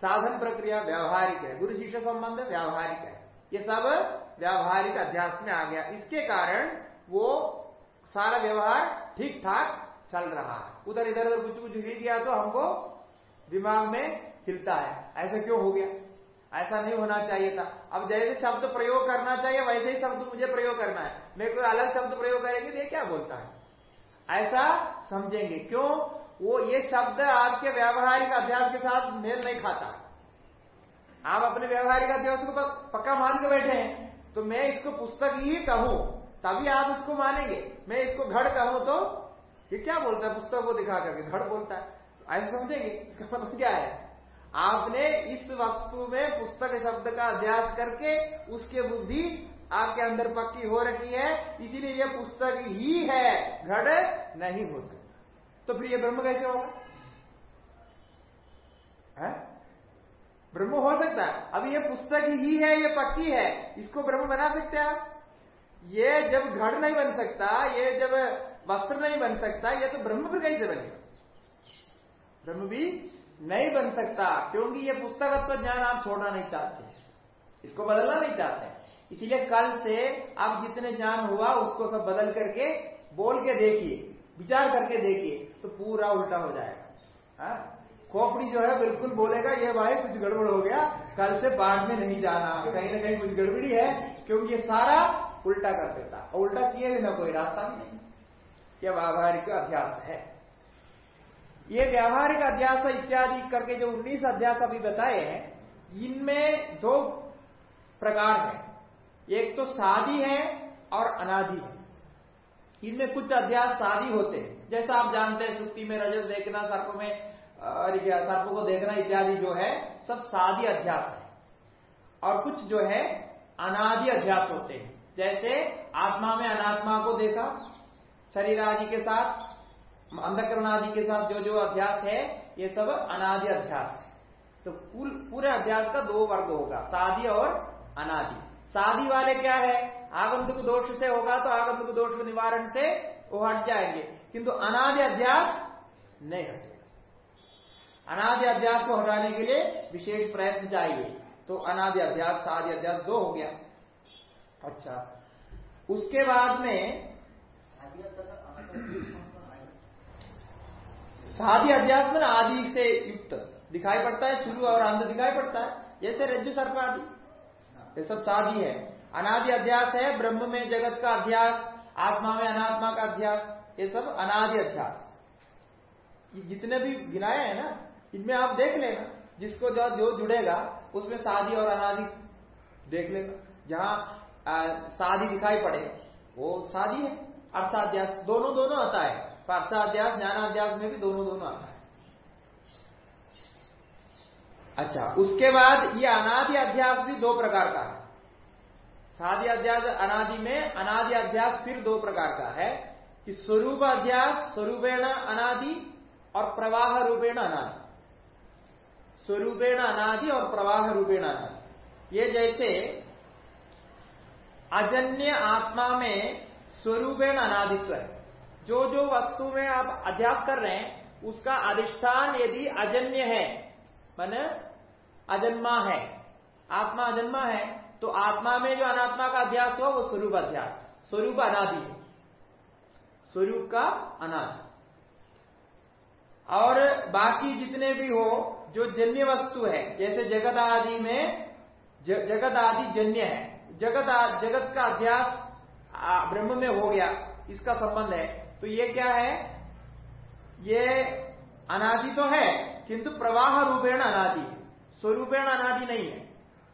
साधन प्रक्रिया व्यावहारिक है। गुरु शिष्य संबंध व्यावहारिक है। ये सब व्यावहारिक अध्यास में आ गया। इसके कारण वो सारा व्यवहार ठीक ठाक चल रहा है। उधर इधर उधर कुछ कुछ हिल गया तो हमको दिमाग में हिलता है। ऐसा क्यों हो गया? ऐसा नहीं होना चाहिए था। अब जैसे शब्द प्रयोग करना चाहिए, वैसे ही शब्द मुझे प्रयोग करना है। मैं कोई अलग शब्द प्रयोग करेंगे तो ये क्या बोलता है? ऐसा समझेंगे। क्यों? वो ये शब्द आपके व्यावहारिक अभ्यास के साथ मेल नहीं खाता। आप अपने व्यावहारिक अभ्यास को पक्का मान के बैठे हैं तो मैं इसको पुस्तक ही कहूँ, तभी आप इसको मानेंगे। मैं इसको घड़ कहूँ तो ये क्या बोलता है? पुस्तक को दिखा करके घड़ बोलता है। ऐसा समझेंगे? इसका मतलब क्या है? आपने इस वस्तु में पुस्तक शब्द का अभ्यास करके उसके बुद्धि आपके अंदर पक्की हो रखी है, इसीलिए यह पुस्तक ही है घड़ नहीं हो सकता। तो फिर यह ब्रह्म कैसे होगा? है? ब्रह्म हो सकता है। अभी यह पुस्तक ही है, यह पक्की है, इसको ब्रह्म बना सकते हैं आप? ये जब घड़ नहीं बन सकता ये जब वस्त्र नहीं बन सकता ये तो ब्रह्म भी कैसे बनेगा? ब्रह्म भी नहीं बन सकता, क्योंकि ये पुस्तकत्व ज्ञान आप छोड़ना नहीं चाहते। इसको बदलना नहीं चाहते। इसीलिए कल से आप जितने ज्ञान हुआ उसको सब बदल करके बोल के देखिए, विचार करके देखिए तो पूरा उल्टा हो जाएगा। हाँ? खोपड़ी जो है बिल्कुल बोलेगा, ये भाई कुछ गड़बड़ हो गया, कल से बाढ़ में नहीं जाना। कहीं ना कहीं कुछ गड़बड़ी है, क्योंकि ये सारा उल्टा कर देता। और उल्टा किए बिना कोई रास्ता नहीं। यह व्यावहारिक अभ्यास है। ये व्यावहारिक अध्यास इत्यादि करके जो उन्नीस अध्यास अभी बताए हैं, इनमें दो प्रकार है। एक तो शादी है और अनादि है। इनमें कुछ अध्यास शादी होते हैं। जैसा आप जानते हैं, सुक्ति में, रजत देखना, सर्प में सर्प को देखना इत्यादि जो है, सब शादी अध्यास है। और कुछ जो है, अनादि अध्यास होते हैं। जैसे आत्मा में अनात्मा को देखा, शरीर आदि के साथ, अंधकरण आदि के साथ जो जो अध्यास है, ये सब अनादि अध्यास है। तो पूरे अध्यास का दो वर्ग होगा, शादी और अनादि। शादी वाले क्या है? आगंतुक दोष से होगा तो आगंतुक दोष निवारण से वो हट जाएँगे। किंतु अनादि अध्यास नहीं हटेगा अनादि अध्यास को हटाने के लिए विशेष प्रयत्न चाहिए। तो अनादि अध्यास, शादी अध्यास दो हो गया। अच्छा। उसके बाद में साधी अध्यास में आदि से युक्त दिखाई पड़ता है, शुरू और अंत दिखाई पड़ता है। जैसे रज्जु सर्प आदि ये सब साधी है अनादि अध्यास है, ब्रह्म में, जगत का अध्यास, आत्मा में, अनात्मा का अध्यास, ये सब अनादि अध्यास। जितने भी गिनाए हैं ना, इनमें आप देख लेना। जिसको जो जो जुड़ेगा, उसमें शादी और अनादि देख लेना। जहाँ शादी दिखाई पड़े, वो शादी है। अर्थाध्यास, दोनों दोनों आता है। अर्थाध्यास ज्ञानाध्यास में भी दोनों दोनों आता है। अच्छा उसके बाद ये अनादि अध्यास भी दो प्रकार का है। सादि अध्यास अनादि में, अनादि अध्यास फिर दो प्रकार का है कि स्वरूप अध्यास, स्वरूपेण अनादि और प्रवाह रूपेण अनादि। स्वरूपेण अनादि और प्रवाह रूपेण अनादि। ये जैसे अजन्य आत्मा में स्वरूपेण अनादित्व है। जो जो वस्तु में आप अध्यास कर रहे हैं, उसका अधिष्ठान यदि अजन्य है, मान अजन्मा है। आत्मा अजन्मा है तो आत्मा में जो अनात्मा का अध्यास हुआ, वो स्वरूप अध्यास स्वरूप अनादि है। स्वरूप का अनादि। और बाकी जितने भी हो, जो जन्य वस्तु है, जैसे जगत आदि में जगत आदि जन्य है। जगत जगत का अध्यास ब्रह्म में हो गया, इसका संबंध है। तो ये क्या है? ये अनादि तो है, किंतु प्रवाह रूपेण अनादि स्वरूपेण अनादि नहीं है।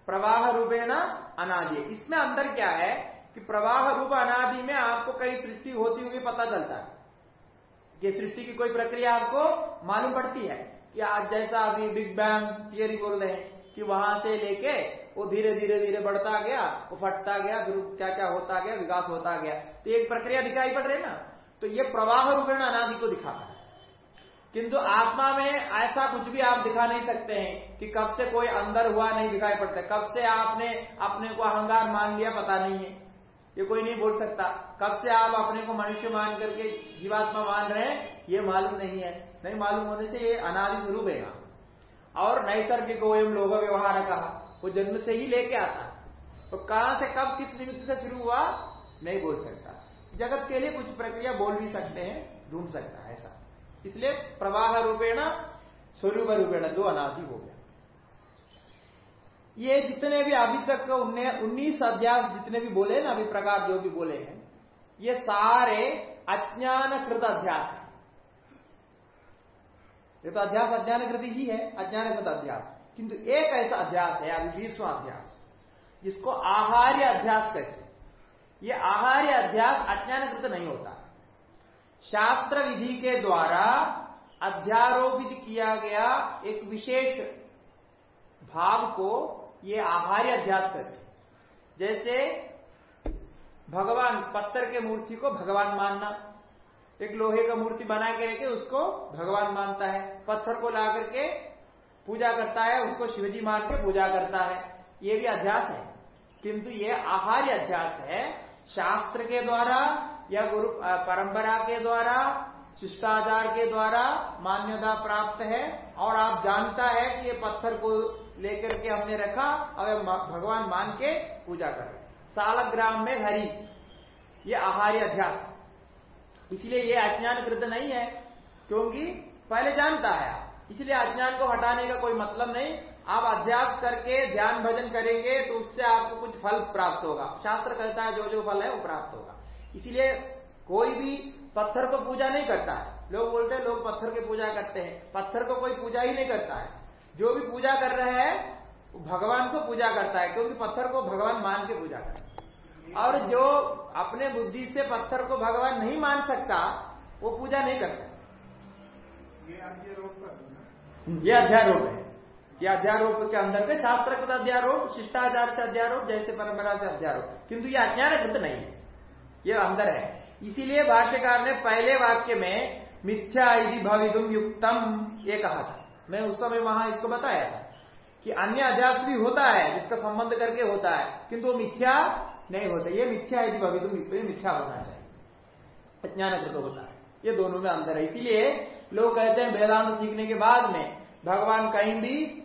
प्रवाह रूपेण अनादि है। इसमें अंदर क्या है कि प्रवाह रूप अनादि में आपको कई सृष्टि होती हुई पता चलता है। कि सृष्टि की कोई प्रक्रिया आपको मालूम पड़ती है कि आज जैसा अभी बिग बैंग थियरी बोल रहे हैं कि वहाँ से लेके वो धीरे धीरे धीरे बढ़ता गया, वो फटता गया, फिर क्या क्या होता गया, विकास होता गया। तो एक प्रक्रिया दिखाई पड़ रही है ना? तो ये प्रवाह रूपेण अनादि को दिखाता है। किंतु आत्मा में ऐसा कुछ भी आप दिखा नहीं सकते हैं कि कब से कोई अंदर हुआ नहीं दिखाई पड़ता। कब से आपने अपने को अहंगार मान लिया पता नहीं है। ये कोई नहीं बोल सकता। कब से आप अपने को मनुष्य मान करके जीवात्मा मान रहे हैं, ये मालूम नहीं है। नहीं मालूम होने से ये अनादि स्वरूप है और नैसर्गिक एवं लोग व्यवहार कहा। वो जन्म से ही लेके आता। तो कहाँ से कब किस निमित्त से शुरू हुआ, नहीं बोल सकता। जगत के लिए कुछ प्रक्रिया बोल भी सकते हैं, ढूंढ सकता है ऐसा। इसलिए प्रवाह रूपेण, स्वरूप रूपेण दो अनादि हो गया। ये जितने भी अभी तक उन्नीस अध्यास जितने भी बोले ना, अभी प्रकार जो भी बोले हैं, ये सारे अज्ञान कृत अध्यास है। ये तो अध्यास अज्ञान कृति ही है अज्ञान कृत अध्यास। किंतु एक ऐसा अध्यास है, अभी बीसवा अध्यास, जिसको आहार्य अध्यास कहते ये आहार्य अध्यास अज्ञानकृत नहीं होता। शास्त्र विधि के द्वारा अध्यारोपित किया गया एक विशेष भाव को ये आहार्य अध्यास करते जैसे भगवान पत्थर के मूर्ति को भगवान मानना, एक लोहे का मूर्ति बना के रखे, उसको भगवान मानता है। पत्थर को ला करके पूजा करता है, उसको शिवजी मान के पूजा करता है। ये भी अध्यास है। किंतु ये आहार्य अध्यास है शास्त्र के द्वारा या गुरु परंपरा के द्वारा, शिष्टाचार के द्वारा मान्यता प्राप्त है और आप जानता है कि ये पत्थर को लेकर के हमने रखा और भगवान मान के पूजा कर सालग्राम में हरि, ये आहार्य अध्यास। इसलिए ये अज्ञान कृत नहीं है, क्योंकि पहले जानता है इसलिए अज्ञान को हटाने का कोई मतलब नहीं। आप अध्यास करके ध्यान भजन करेंगे तो उससे आपको कुछ फल प्राप्त होगा। शास्त्र कहता है जो जो फल है वो प्राप्त होगा। इसीलिए कोई भी पत्थर को पूजा नहीं करता है। लोग बोलते हैं लोग पत्थर की पूजा करते हैं। पत्थर को कोई पूजा ही नहीं करता है। जो भी पूजा कर रहे हैं भगवान को पूजा करता है क्योंकि पत्थर को भगवान मान के पूजा करता है। और जो अपने बुद्धि से पत्थर को भगवान नहीं मान सकता वो पूजा नहीं करता। ये अध्यारोप है। ये अध्यारोप के अंदर के शास्त्रकृत अध्यारोप शिष्टाचार से अध्यारोप जैसे परंपरा से अध्यारोप। किंतु ये अज्ञानकृत नहीं है। ये अंदर है। इसीलिए भाष्यकार ने पहले वाक्य में मिथ्या यदि भविदुम युक्तम ये कहा था। मैं उस समय वहाँ इसको बताया था कि अन्य अध्यास भी होता है, जिसका संबंध करके होता है, किंतु वो मिथ्या नहीं होता। ये मिथ्या यदि भविधुम युक्त मिथ्या होना चाहिए। अज्ञानकृत होता है। ये दोनों में अंतर है। इसीलिए लोग कहते हैं, वेदांत सीखने के बाद में भगवान कहीं भी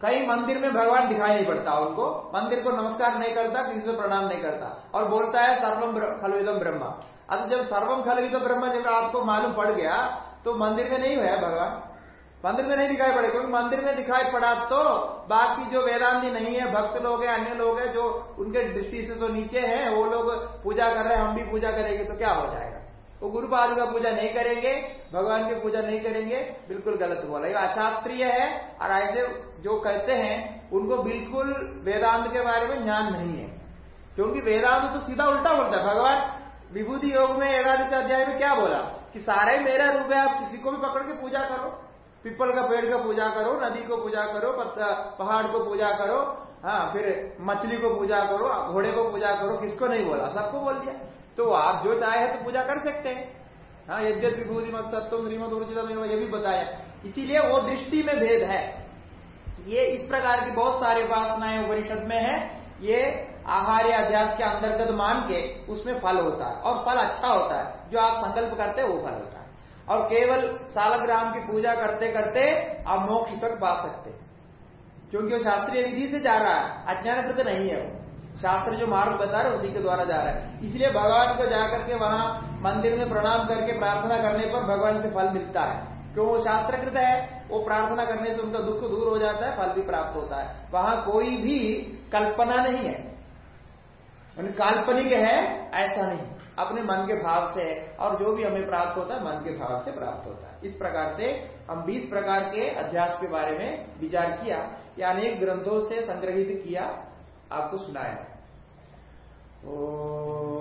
कहीं मंदिर में भगवान दिखाई नहीं पड़ता उनको, मंदिर को नमस्कार नहीं करता, किसी से प्रणाम नहीं करता। और बोलता है सर्वम खलविदम ब्रह्मा। अब जब सर्वम खलविदम ब्रह्मा जब आपको मालूम पड़ गया तो मंदिर में नहीं हुआ भगवान। मंदिर में नहीं दिखाई पड़े, क्योंकि मंदिर में दिखाई पड़ा तो बाकी जो वेदांति नहीं है, भक्त लोग हैं, अन्य लोग हैं, जो उनके दृष्टि से जो नीचे हैं, वो लोग पूजा कर रहे हैं, हम भी पूजा करेंगे तो क्या हो जाएगा? वो गुरु पाद का पूजा नहीं करेंगे, भगवान की पूजा नहीं करेंगे, बिल्कुल गलत बोला। ये अशास्त्रीय है, और ऐसे जो कहते हैं, उनको बिल्कुल वेदांत के बारे में ज्ञान नहीं है। क्योंकि वेदांत तो सीधा उल्टा बोलता है। भगवान विभूति योग में एकादश अध्याय में क्या बोला? कि सारा मेरा रूप है, आप किसी को भी पकड़ के पूजा करो। पिपल का पेड़ का पूजा करो, नदी को पूजा करो पहाड़ को पूजा करो हाँ फिर मछली को पूजा करो, घोड़े को पूजा करो, किसको नहीं बोला? सबको बोल दिया। तो आप जो चाहे तो पूजा कर सकते हैं। हाँ यद्यत विभूति मत सत्व श्रीमद ऊर्जित ये भी बताया। इसीलिए वो दृष्टि में भेद है। ये इस प्रकार की बहुत सारी उपासनाएँ उपनिषद में है। ये आहार्य अध्यास के अंतर्गत मान के उसमें फल होता है और फल अच्छा होता है। जो आप संकल्प करते हैं, वो फल होता है। और केवल सालग्राम की पूजा करते करते आप मोक्ष तक पा सकते क्योंकि वो शास्त्रीय विधि से जा रहा है। अज्ञान नहीं है वो। शास्त्र जो मार्ग बता रहे उसी के द्वारा जा रहा है। इसलिए भगवान को जाकर के वहाँ मंदिर में प्रणाम करके प्रार्थना करने पर भगवान से फल मिलता है। क्यों? वो शास्त्रकृत है, वो प्रार्थना करने से उनका दुख दूर हो जाता है, फल भी प्राप्त होता है। वहाँ कोई भी कल्पना नहीं है। काल्पनिक है, ऐसा नहीं। अपने मन के भाव से और जो भी हमें प्राप्त होता है, मन के भाव से प्राप्त होता है। इस प्रकार से हम 20 प्रकार के अध्यास के बारे में विचार किया, या अनेक ग्रंथों से संग्रहित किया आपको सुनाया। ओ